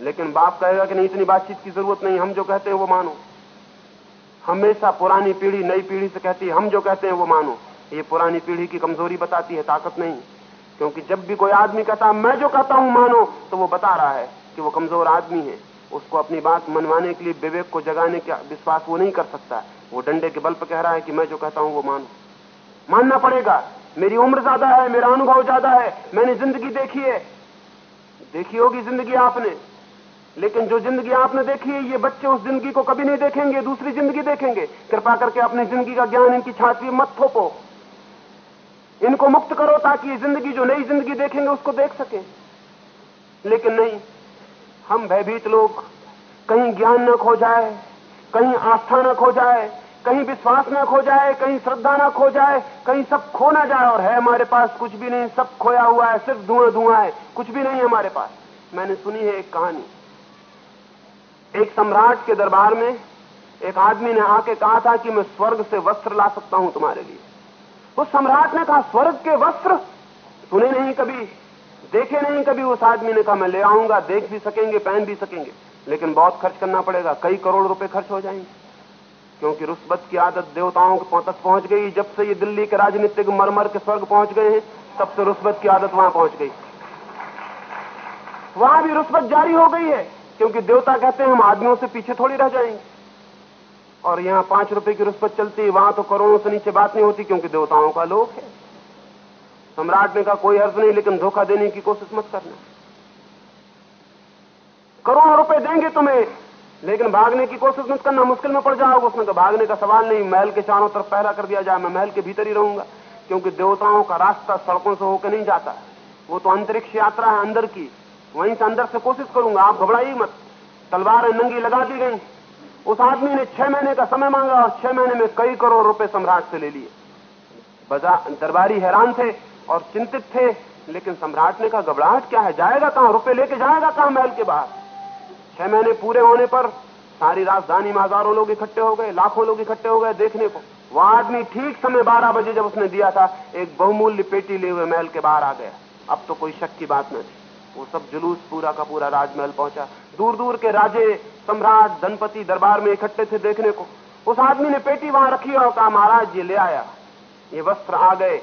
लेकिन बाप कहेगा कि नहीं, इतनी बातचीत की ज़रूरत नहीं, हम जो कहते हैं वो मानो। हमेशा पुरानी पीढ़ी नई पीढ़ी से कहती है, हम जो कहते हैं वो मानो। ये पुरानी पीढ़ी की कमज़ोरी बताती है, ताकत नहीं। क्योंकि जब भी कोई आदमी कहता, मैं जो कहता हूँ मानो तो वो बता रहा है कि वो कमज़ोर आदमी है। उसको अपनी बात मनवाने के लिए विवेक को जगाने का विश्वास वो नहीं कर सकता। वो डंडे के बल पर कह रहा है कि मैं जो कहता हूँ वो मानो। मानना पड़ेगा, मेरी उम्र ज़्यादा है, मेरा अनुभव ज़्यादा है, मैंने ज़िंदगी देखी है। देखी होगी ज़िंदगी आपने, लेकिन जो ज़िंदगी आपने देखी है, ये बच्चे उस ज़िंदगी को कभी नहीं देखेंगे, दूसरी ज़िंदगी देखेंगे। कृपा करके अपनी ज़िंदगी का ज्ञान इनकी छाती मत थोपो। इनको मुक्त करो ताकि ज़िंदगी जो नई ज़िंदगी देखेंगे उसको देख सके। लेकिन नहीं, हम भयभीत लोग, कहीं ज्ञान न खो जाए, कहीं आस्था न खो जाए, कहीं विश्वास न खो जाए, कहीं श्रद्धा न खो जाए, कहीं सब खो ना जाए और है हमारे पास कुछ भी नहीं, सब खोया हुआ है, सिर्फ़ धुआँ धुआँ है, कुछ भी नहीं है हमारे पास। मैंने सुनी है एक कहानी। एक सम्राट के दरबार में एक आदमी ने आके कहा था कि मैं स्वर्ग से वस्त्र ला सकता हूँ तुम्हारे लिए। उस सम्राट ने कहा, स्वर्ग के वस्त्र? सुने नहीं कभी, देखे नहीं कभी उस आदमी ने कहा, मैं ले आऊँगा, देख भी सकेंगे, पहन भी सकेंगे। लेकिन बहुत खर्च करना पड़ेगा, कई करोड़ रुपए खर्च हो जाएँगे। क्योंकि रुस्बत की आदत देवताओं के तक पहुँच गई, जब से ये दिल्ली के राजनीतिक मरमर के स्वर्ग पहुँच गए हैं, तब से रुस्बत की आदत वहाँ पहुँच गई। वहाँ भी रुस्बत जारी हो गई है, क्योंकि देवता कहते हैं, हम आदमियों से पीछे थोड़ी रह जाएँगे। और यहाँ पाँच रुपए की रुस्बत चलती है, वहाँ तो करोड़ों से नीचे बात नहीं होती क्योंकि देवताओं का लोक है। सम्राट ने कहा कोई अर्ज़ नहीं, लेकिन धोखा देने की कोशिश मत करना। करोड़ों रुपए देंगे तुम्हें, लेकिन भागने की कोशिश मत करना, मुश्किल में पड़ जाओगे उसने कहा भागने का सवाल नहीं। महल के चारों तरफ़ पहरा कर दिया जाए, मैं महल के भीतर ही रहूँगा, क्योंकि देवताओं का रास्ता सड़कों से होकर नहीं जाता। वो तो अंतरिक्ष यात्रा है अंदर की, वहीं से अंदर से कोशिश करूँगा, आप घबराइए मत। तलवार नंगी लगा दी गई उस आदमी ने छह महीने का समय मांगा और छह महीने में कई करोड़ रुपए सम्राट से ले लिए। दरबारी हैरान थे और चिंतित थे, लेकिन सम्राट ने कहा, घबराहट क्या है? जाएगा कहाँ? रुपए लेके जाएगा कहाँ महल के बाहर? छह महीने पूरे होने पर सारी राजधानी में हज़ारों लोग इकट्ठे हो गए, लाखों लोग इकट्ठे हो गए देखने को। वह आदमी ठीक समय बारह बजे जब उसने दिया था, एक बहुमूल्य पेटी ले हुए महल के बाहर आ गया। अब तो कोई शक की बात न थी। वो सब जुलूस पूरा का पूरा राजमहल पहुँचा। दूर दूर के राजे सम्राट धनपति दरबार में इकट्ठे थे देखने को। उस आदमी ने पेटी वहाँ रखी और कहा, महाराज ये ले आया। ये वस्त्र आ गए।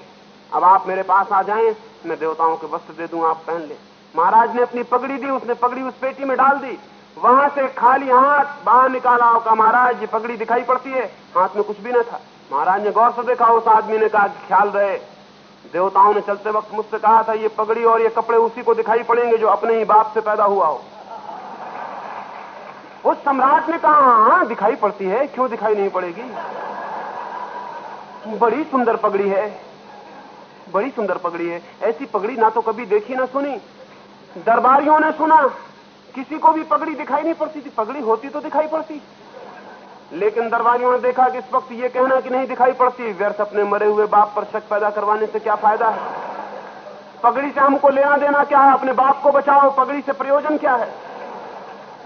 अब आप मेरे पास आ जाएँ। मैं देवताओं के वस्त्र दे दूँ, आप पहन ले। महाराज ने अपनी पगड़ी दी, उसने पगड़ी उस पेटी में डाल दी। वहाँ से खाली हाथ बाहर निकाला होगा महाराज ये पगड़ी दिखाई पड़ती है। हाथ में कुछ भी न था। महाराज ने गौर से देखा, उस आदमी ने कहा, ख्याल रहे। देवताओं ने चलते वक्त मुझसे कहा था, ये पगड़ी और ये कपड़े उसी को दिखाई पड़ेंगे जो अपने ही बाप से पैदा हुआ हो। उस सम्राट ने कहा हाँ दिखाई पड़ती है? क्यों दिखाई नहीं पड़ेगी? बड़ी सुंदर पगड़ी है। बड़ी सुंदर पगड़ी है। ऐसी पगड़ी ना तो कभी देखी, ना सुनी। दरबारियों ने सुना। किसी को भी पगड़ी दिखाई नहीं पड़ती थी। पगड़ी होती तो दिखाई पड़ती। लेकिन दरबारियों ने देखा कि इस वक्त ये कहना कि नहीं दिखाई पड़ती। व्यर्थ अपने मरे हुए बाप पर शक पैदा करवाने से क्या फ़ायदा है? पगड़ी से हमको लेना देना क्या है? अपने बाप को बचाओ। पगड़ी से प्रयोजन क्या है?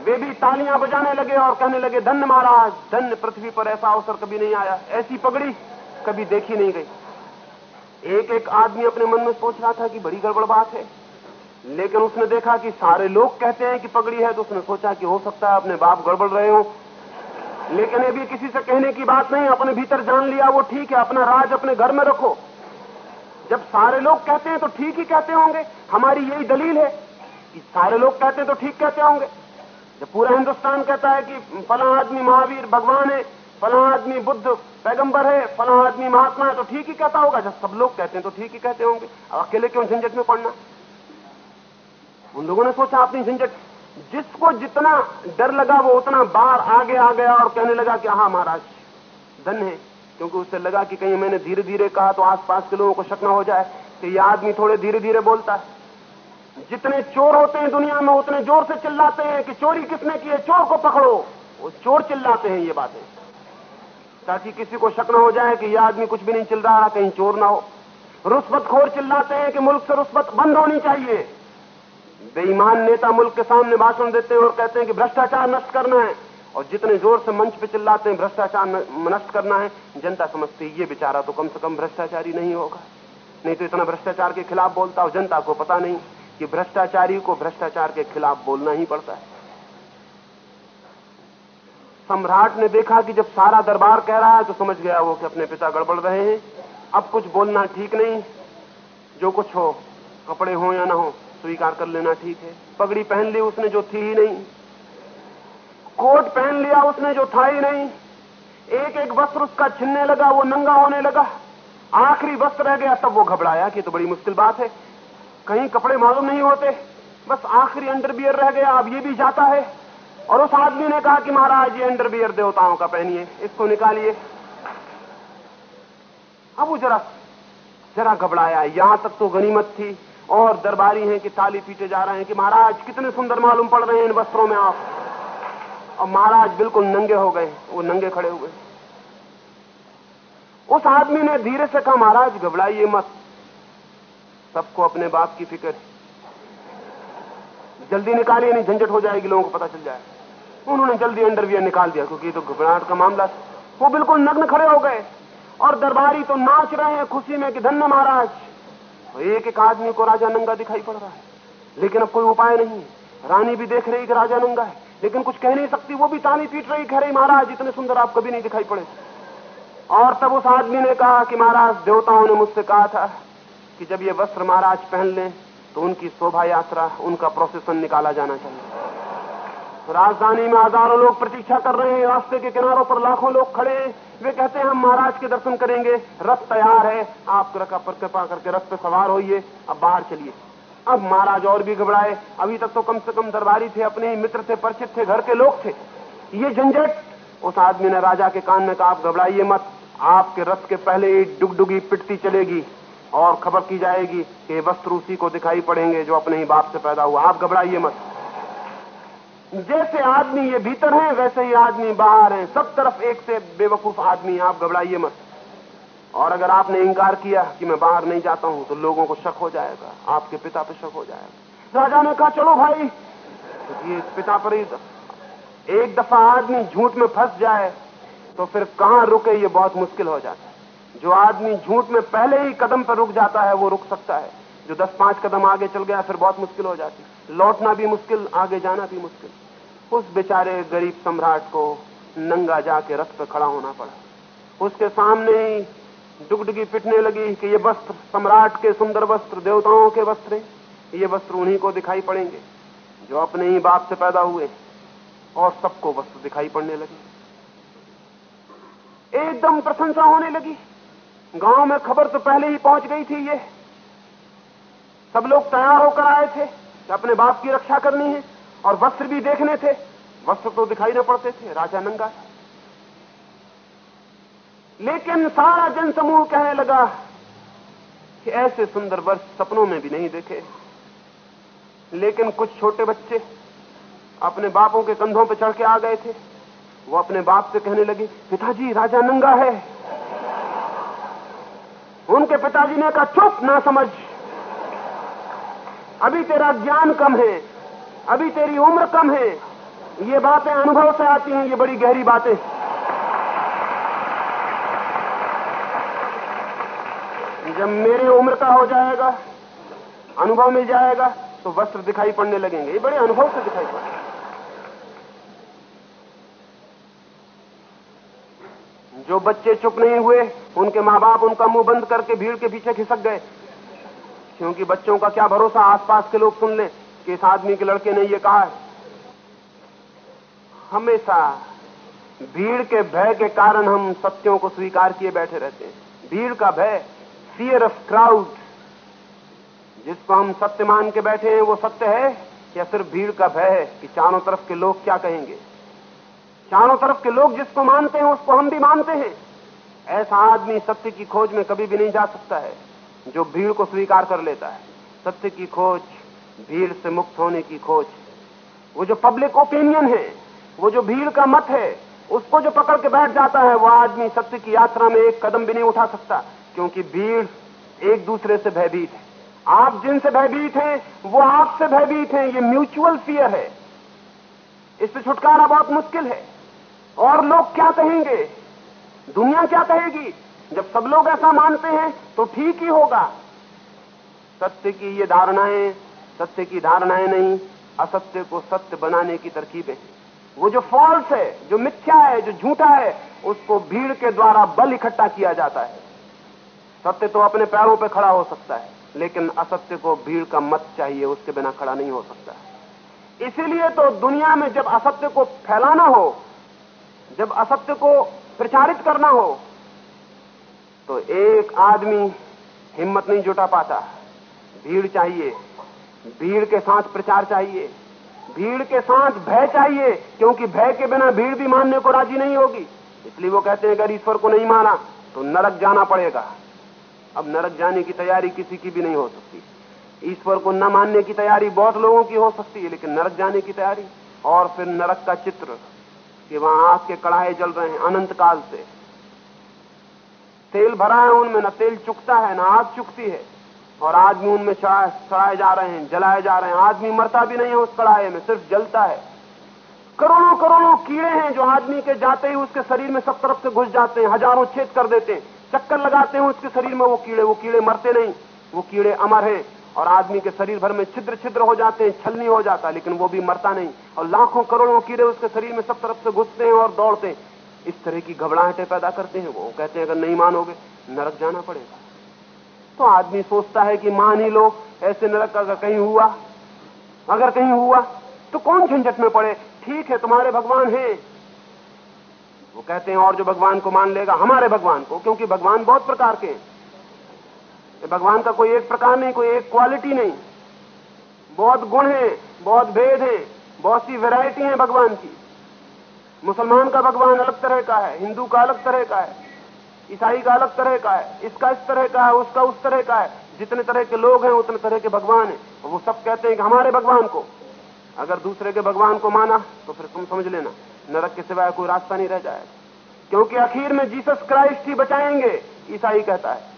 वे भी तालियाँ बजाने लगे और कहने लगे, धन्य महाराज, धन्य पृथ्वी पर ऐसा अवसर कभी नहीं आया। ऐसी पगड़ी कभी देखी नहीं गई। एक एक आदमी अपने मन में सोच रहा था कि बड़ी गड़बड़ बात है, लेकिन उसने देखा कि सारे लोग कहते हैं कि पगड़ी है तो उसने सोचा कि हो सकता है अपने बाप गड़बड़ रहे हो। लेकिन ये भी किसी से कहने की बात नहीं, अपने भीतर जान लिया, वो ठीक है, अपना राज अपने घर में रखो। जब सारे लोग कहते हैं तो ठीक ही कहते होंगे। हमारी यही दलील है कि सारे लोग कहते हैं तो ठीक कहते होंगे। जब पूरा हिंदुस्तान कहता है कि फला आदमी महावीर भगवान है, फला आदमी बुद्ध पैगंबर है, फला आदमी महात्मा है तो ठीक ही कहता होगा। जब सब लोग कहते हैं तो ठीक ही कहते होंगे। अब अकेले क्यों झंझट में पड़ना? उन लोगों ने सोचा अपनी झंझट, जिसको जितना डर लगा वो उतना बार आगे आ गया और कहने लगा कि हाँ महाराज धन है, क्योंकि उससे लगा कि कहीं मैंने धीरे धीरे कहा तो आसपास के लोगों को शक न हो जाए कि यह आदमी थोड़े धीरे धीरे बोलता है। जितने चोर होते हैं दुनिया में, उतने ज़ोर से चिल्लाते हैं कि चोरी किसने की है? चोर को पकड़ो। वो चोर चिल्लाते हैं ये बातें। ताकि किसी को शक न हो जाए कि यह आदमी कुछ भी नहीं चिल रहा, कहीं चोर ना हो। रुस्वतखोर चिल्लाते हैं कि मुल्क से रुस्वत बंद होनी चाहिए। बेईमान नेता मुल्क के सामने भाषण देते हैं और कहते हैं कि भ्रष्टाचार नष्ट करना है। और जितने ज़ोर से मंच पे चिल्लाते हैं, भ्रष्टाचार नष्ट करना है, जनता समझती है, ये बेचारा तो कम से कम भ्रष्टाचारी नहीं होगा। नहीं तो इतना भ्रष्टाचार के खिलाफ बोलता हो जनता को पता नहीं। कि भ्रष्टाचारी को भ्रष्टाचार के खिलाफ बोलना ही पड़ता है। सम्राट ने देखा कि जब सारा दरबार कह रहा है तो समझ गया वो कि अपने पिता गड़बड़ रहे हैं। अब कुछ बोलना ठीक नहीं। जो कुछ हो, कपड़े हो या ना हो, स्वीकार कर लेना ठीक है। पगड़ी पहन ली उसने जो थी ही नहीं। कोट पहन लिया उसने जो था ही नहीं। एक एक वस्त्र उसका छिनने लगा, वो नंगा होने लगा। आखिरी वस्त्र रह गया, तब वो घबराया कि तो बड़ी मुश्किल बात है। कहीं कपड़े मालूम नहीं होते। बस आखिरी अंडरबियर रह गया, अब ये भी जाता है। और उस आदमी ने कहा कि महाराज, ये अंडरबियर देवताओं का पहनिए, इसको निकालिए। अब वो जरा जरा घबराया। यहाँ तक तो गनीमत थी, और दरबारी हैं कि ताली पीटे जा रहे हैं कि महाराज, कितने सुंदर मालूम पड़ रहे हैं इन वस्त्रों में आप। और महाराज बिल्कुल नंगे हो गए, वो नंगे खड़े हुए। उस आदमी ने धीरे से कहा, महाराज, घबराइए मत। सबको अपने बाप की फ़िक्र है। जल्दी निकालिए, नहीं झंझट हो जाएगी, लोगों को पता चल जाए। उन्होंने जल्दी अंडरवियर निकाल दिया, क्योंकि तो घबराहट का मामला वो बिल्कुल नग्न खड़े हो गए। और दरबारी तो नाच रहे हैं खुशी में कि धन्य महाराज। तो एक एक आदमी को राजा नंगा दिखाई पड़ रहा है। लेकिन अब कोई उपाय नहीं रानी भी देख रही कि राजा नंगा है। लेकिन कुछ कह नहीं सकती। वो भी तानी पीट रही रही, महाराज, इतने सुंदर आप कभी नहीं दिखाई पड़े। और तब उस आदमी ने कहा कि, महाराज, देवताओं ने मुझसे कहा था कि जब ये वस्त्र महाराज पहन लें तो उनकी शोभा यात्रा, उनका प्रोसेसन निकाला जाना चाहिए। तो राजधानी में हज़ारों लोग प्रतीक्षा कर रहे हैं, रास्ते के किनारों पर लाखों लोग खड़े हैं। वे कहते हैं, हम महाराज के दर्शन करेंगे। रथ तैयार है। आप कृपा करके रथ पे सवार होइए। अब बाहर चलिए। अब महाराज और भी घबराए। अभी तक तो कम से कम दरबारी थे, अपने ही मित्र थे, परिचित थे, घर के लोग थे। ये झंझट! उस आदमी ने राजा के कान में कहा, आप घबराइए मत। आपके रथ के पहले ही डुगडुगी पिटती चलेगी। और खबर की जाएगी कि वस्त्र उसी को दिखाई पड़ेंगे जो अपने ही बाप से पैदा हुआ। आप घबराइए मत। जैसे आदमी ये भीतर है, वैसे ही आदमी बाहर है। सब तरफ़ एक से बेवकूफ़ आदमी आप घबराइए मत। और अगर आपने इंकार किया कि मैं बाहर नहीं जाता हूँ तो लोगों को शक हो जाएगा। आपके पिता पर शक हो जाएगा। राजा ने कहा, चलो भाई। तो ये पिता पर ही एक दफ़ा आदमी झूठ में फंस जाए तो फिर कहाँ रुके? ये बहुत मुश्किल हो जाता जो आदमी झूठ में पहले ही कदम पर रुक जाता है, वो रुक सकता है। जो दस पाँच कदम आगे चल गया, फिर बहुत मुश्किल हो जाती लौटना भी मुश्किल, आगे जाना भी मुश्किल। उस बेचारे गरीब सम्राट को नंगा जाके रथ पर खड़ा होना पड़ा। उसके सामने ही डुगडुगी पिटने लगी कि ये वस्त्र सम्राट के सुंदर वस्त्र, देवताओं के वस्त्र ये वस्त्र उन्हीं को दिखाई पड़ेंगे, जो अपने ही बाप से पैदा हुए और सबको वस्त्र दिखाई पड़ने लगे। एकदम प्रशंसा होने लगी। गाँव में खबर तो पहले ही पहुँच गई थी ये। सब लोग तैयार होकर आए थे कि अपने बाप की रक्षा करनी है और वस्त्र भी देखने थे। वस्त्र तो दिखाई न पड़ते थे, राजा नंगा। लेकिन सारा जनसमूह कहने लगा कि ऐसे सुंदर वर्ष सपनों में भी नहीं देखे। लेकिन कुछ छोटे बच्चे अपने बापों के कंधों पर चढ़ के आ गए थे। वो अपने बाप से कहने लगे, पिताजी, राजा नंगा है। उनके पिताजी ने कहा, चुप ना समझ। अभी तेरा ज्ञान कम है, अभी तेरी उम्र कम है। ये बातें अनुभव से आती हैं, ये बड़ी गहरी बातें। जब मेरे उम्र का हो जाएगा, अनुभव मिल जाएगा तो वस्त्र दिखाई पड़ने लगेंगे। ये बड़े अनुभव से दिखाई पड़े जो बच्चे चुप नहीं हुए, उनके माँ बाप उनका मुँह बंद करके भीड़ के पीछे खिसक गए। क्योंकि बच्चों का क्या भरोसा आसपास के लोग सुन ले कि इस आदमी के लड़के ने ये कहा हमेशा भीड़ के भय के कारण हम सत्यों को स्वीकार किए बैठे रहते हैं। भीड़ का भय फियर ऑफ़ क्राउड जिसको हम सत्य मान के बैठे हैं, वो सत्य है या सिर्फ़ भीड़ का भय है कि चारों तरफ़ के लोग क्या कहेंगे? चारों तरफ़ के लोग जिसको मानते हैं, उसको हम भी मानते हैं। ऐसा आदमी सत्य की खोज में कभी भी नहीं जा सकता है, जो भीड़ को स्वीकार कर लेता है। सत्य की खोज, भीड़ से मुक्त होने की खोज वो जो पब्लिक ओपिनियन है, वो जो भीड़ का मत है, उसको जो पकड़ के बैठ जाता है, वो आदमी सत्य की यात्रा में एक कदम भी नहीं उठा सकता, क्योंकि भीड़ एक दूसरे से भयभीत है। आप जिनसे भयभीत हैं, वो आपसे भयभीत हैं। ये म्यूचुअल फियर है। इससे छुटकारा बहुत मुश्किल है। और लोग क्या कहेंगे? दुनिया क्या कहेगी? जब सब लोग ऐसा मानते हैं तो ठीक ही होगा। सत्य की ये धारणाएँ, सत्य की धारणाएँ नहीं, असत्य को सत्य बनाने की तरकीबें वो जो फॉल्स है, जो मिथ्या है, जो झूठा है, उसको भीड़ के द्वारा बल इकट्ठा किया जाता है। सत्य तो अपने पैरों पर खड़ा हो सकता है, लेकिन असत्य को भीड़ का मत चाहिए, उसके बिना खड़ा नहीं हो सकता। इसीलिए तो दुनिया में जब असत्य को फैलाना हो जब असत्य को प्रचारित करना हो तो एक आदमी हिम्मत नहीं जुटा पाता। भीड़ चाहिए, भीड़ के साथ प्रचार चाहिए, भीड़ के साथ भय चाहिए, क्योंकि भय के बिना भीड़ भी मानने को राज़ी नहीं होगी। इसलिए वो कहते हैं अगर ईश्वर को नहीं माना तो नरक जाना पड़ेगा। अब नरक जाने की तैयारी किसी की भी नहीं हो सकती। ईश्वर को न मानने की तैयारी बहुत लोगों की हो सकती है, लेकिन नरक जाने की तैयारी और फिर नरक का चित्र। कि वहाँ आग के कड़ाए जल रहे हैं अनंत काल से। तेल भरा है उनमें, न तेल चुकता है, न आग चुकती है। और आदमी उनमें सड़ाए जा रहे हैं, जलाए जा रहे हैं। आदमी मरता भी नहीं है उस कड़ाए में, सिर्फ़ जलता है। करोड़ों करोड़ों कीड़े हैं जो आदमी के जाते ही उसके शरीर में सब तरफ़ से घुस जाते हैं, हज़ारों छेद कर देते हैं। चक्कर लगाते हैं उसके शरीर में वो कीड़े वो कीड़े मरते नहीं, वो कीड़े अमर हैं। और आदमी के शरीर भर में छिद्र छिद्र हो जाते हैं, छलनी हो जाता है, लेकिन वो भी मरता नहीं। और लाखों करोड़ों कीड़े उसके शरीर में सब तरफ़ से घुसते हैं और दौड़ते हैं। इस तरह की घबराहटें पैदा करते हैं वो। कहते हैं, अगर नहीं मानोगे, नरक जाना पड़ेगा। तो आदमी सोचता है कि मान ही लो, ऐसे नरक अगर कहीं हुआ, अगर कहीं हुआ तो कौन झंझट में पड़े? ठीक है, तुम्हारे भगवान हैं। वो कहते हैं, और जो भगवान को मान लेगा, हमारे भगवान को, क्योंकि भगवान बहुत प्रकार के हैं। भगवान का कोई एक प्रकार नहीं, कोई एक क्वालिटी नहीं। बहुत गुण है, बहुत भेद है, बहुत सी वैरायटी है भगवान की। मुसलमान का भगवान अलग तरह का है, हिंदू का अलग तरह का है, ईसाई का अलग तरह का है, इसका इस तरह का है, उसका उस तरह का है। जितने तरह के लोग हैं, उतने तरह के भगवान हैं। वो सब कहते हैं कि हमारे भगवान को, अगर दूसरे के भगवान को माना तो फिर तुम समझ लेना, नरक के सिवाय कोई रास्ता नहीं रह जाएगा। क्योंकि आखिर में जीसस क्राइस्ट ही बचाएँगे, ईसाई कहता है।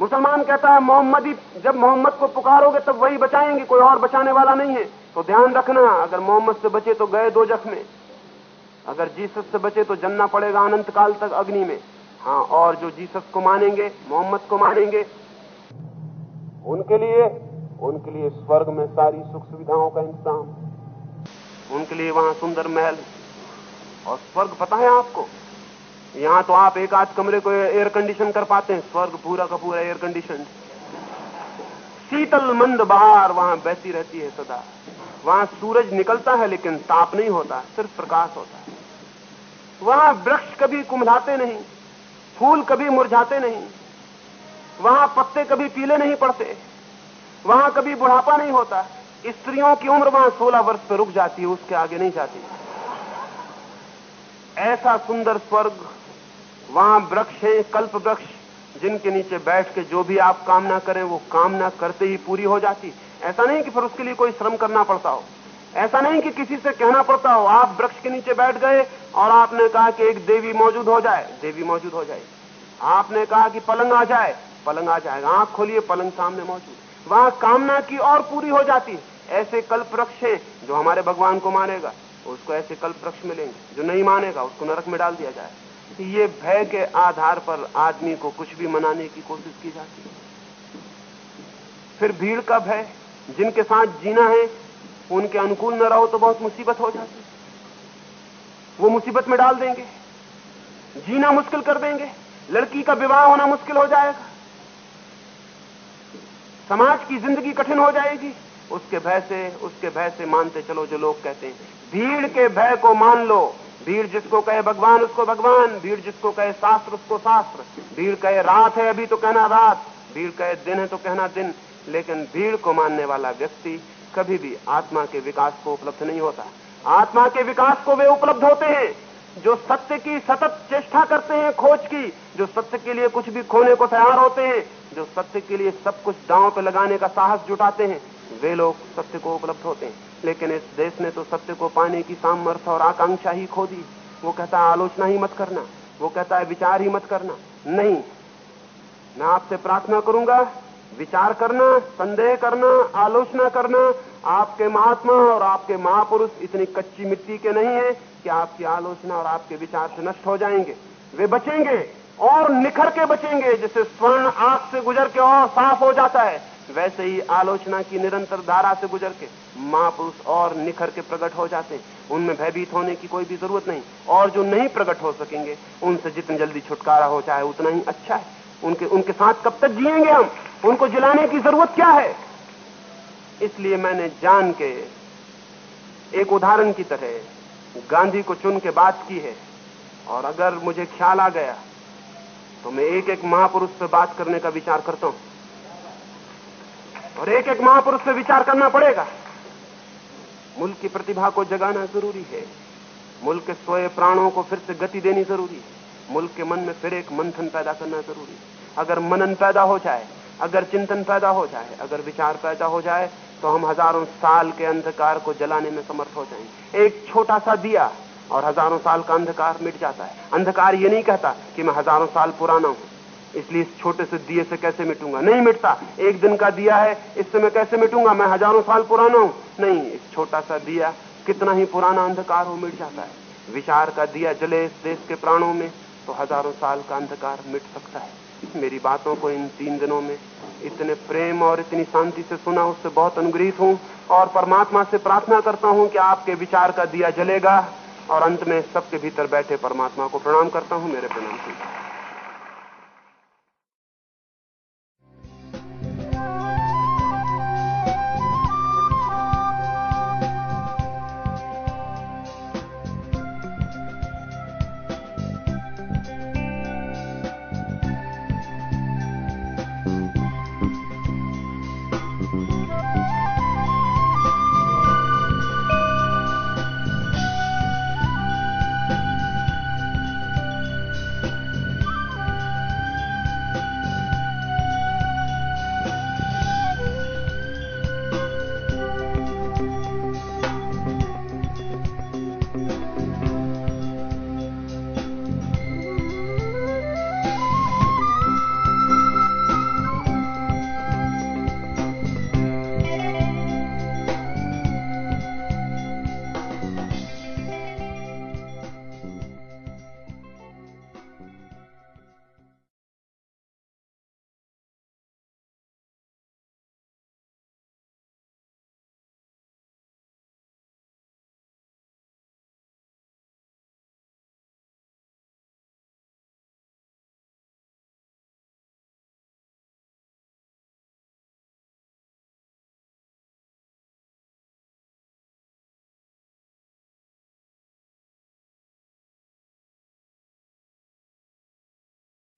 मुसलमान कहता है, मोहम्मद जब मोहम्मद को पुकारोगे, तब वही बचाएँगे, कोई और बचाने वाला नहीं है। तो ध्यान रखना, अगर मोहम्मद से बचे तो गए दो जख में। अगर जीसस से बचे तो जन्ना पड़ेगा अनंत काल तक अग्नि में। हाँ और जो जीसस को मानेंगे, मोहम्मद को मानेंगे, उनके लिए उनके लिए स्वर्ग में सारी सुख सुविधाओं का इंतज़ाम। उनके लिए वहाँ सुंदर महल। और स्वर्ग पता है आपको? यहाँ तो आप एक आध कमरे को एयर कंडीशन कर पाते हैं। स्वर्ग पूरा का पूरा एयर कंडीशन शीतल मंद बाहर वहाँ बहती रहती है सदा। वहाँ सूरज निकलता है लेकिन ताप नहीं होता, सिर्फ़ प्रकाश होता है। वहाँ वृक्ष कभी कुमलाते नहीं, फूल कभी मुरझाते नहीं। वहाँ पत्ते कभी पीले नहीं पड़ते, वहाँ कभी बुढ़ापा नहीं होता। स्त्रियों की उम्र वहाँ 16 वर्ष पर रुक जाती है, उसके आगे नहीं जाती। ऐसा सुंदर स्वर्ग वहाँ वृक्ष है, कल्प वृक्ष, जिनके नीचे बैठ के जो भी आप कामना करें, वो कामना करते ही पूरी हो जाती। ऐसा नहीं कि फिर उसके लिए कोई श्रम करना पड़ता हो। ऐसा नहीं कि किसी से कहना पड़ता हो, आप वृक्ष के नीचे बैठ गए और आपने कहा कि एक देवी मौजूद हो जाए। देवी मौजूद हो जाए। आपने कहा कि पलंग आ जाए, पलंग आ जाएगा। आँख खोलिए, पलंग सामने मौजूद। वहाँ कामना की और पूरी हो जाती ऐसे कल्प वृक्ष है जो हमारे भगवान को मानेगा। उसको ऐसे कल्प वृक्ष मिलेंगे, जो नहीं मानेगा, उसको नरक में डाल दिया जाए। ये भय के आधार पर आदमी को कुछ भी मनाने की कोशिश की जाती है। फिर भीड़ का भय, जिनके साथ जीना है, उनके अनुकूल न रहो तो बहुत मुसीबत हो जाती वो मुसीबत में डाल देंगे। जीना मुश्किल कर देंगे। लड़की का विवाह होना मुश्किल हो जाएगा। समाज की ज़िंदगी कठिन हो जाएगी। उसके भय से, उसके भय से मानते चलो जो लोग कहते हैं, भीड़ के भय को मान लो। भीड़ जिसको कहे भगवान, उसको भगवान। भीड़ जिसको कहे शास्त्र, उसको शास्त्र। भीड़ कहे रात है, अभी तो कहना रात। भीड़ कहे दिन है तो कहना दिन। लेकिन भीड़ को मानने वाला व्यक्ति कभी भी आत्मा के विकास को उपलब्ध नहीं होता। आत्मा के विकास को वे उपलब्ध होते हैं, जो सत्य की सतत चेष्टा करते हैं खोज की, जो सत्य के लिए कुछ भी खोने को तैयार होते हैं, जो सत्य के लिए सब कुछ दांव पे लगाने का साहस जुटाते हैं। वे लोग सत्य को उपलब्ध होते हैं। लेकिन इस देश ने तो सत्य को पाने की सामर्थ्य और आकांक्षा ही खो दी। वो कहता है, आलोचना ही मत करना। वो कहता है, विचार ही मत करना। नहीं, मैं आपसे प्रार्थना करूँगा, विचार करना, संदेह करना, आलोचना करना, आपके महात्मा और आपके महापुरुष इतनी कच्ची मिट्टी के नहीं है कि आपकी आलोचना और आपके विचार से नष्ट हो जाएँगे। वे बचेंगे और निखर के बचेंगे जैसे स्वर्ण आँख से गुजर के और साफ़ हो जाता है। वैसे ही आलोचना की निरंतर धारा से गुजर के महापुरुष और निखर के प्रकट हो जाते उनमें भयभीत होने की कोई भी ज़रूरत नहीं। और जो नहीं प्रकट हो सकेंगे, उनसे जितनी जल्दी छुटकारा हो जाए उतना ही अच्छा है। उनके उनके साथ कब तक जिएँगे हम? उनको जिलाने की ज़रूरत क्या है? इसलिए मैंने जान के एक उदाहरण की तरह गांधी को चुन के बात की है। और अगर मुझे ख्याल आ गया तो मैं एक एक महापुरुष से बात करने का विचार करता हूँ। और एक एक महापुरुष से विचार करना पड़ेगा। मुल्क की प्रतिभा को जगाना ज़रूरी है। मुल्क के सोए प्राणों को फिर से गति देनी ज़रूरी है। मुल्क के मन में फिर एक मंथन पैदा करना ज़रूरी है। अगर मनन पैदा हो जाए, अगर चिंतन पैदा हो जाए, अगर विचार पैदा हो जाए तो हम हज़ारों साल के अंधकार को जलाने में समर्थ हो जाएँगे। एक छोटा सा दिया और हज़ारों साल का अंधकार मिट जाता है। अंधकार ये नहीं कहता कि मैं हज़ारों साल पुराना हूँ। इसलिए इस छोटे से दिए से कैसे मिटूँगा? नहीं मिटता। एक दिन का दिया है इससे मैं कैसे मिटूँगा? मैं हज़ारों साल पुराना हूँ। नहीं, इस छोटा सा दिया कितना ही पुराना अंधकार हो मिट जाता है। विचार का दिया जले इस देश के प्राणों में तो हज़ारों साल का अंधकार मिट सकता है। मेरी बातों को इन तीन दिनों में इतने प्रेम और इतनी शांति से सुना, उससे बहुत अनुग्रहित हूँ और परमात्मा से प्रार्थना करता हूँ कि आपके विचार का दिया जलेगा और अंत में सबके भीतर बैठे परमात्मा को प्रणाम करता हूँ। मेरे प्रणाम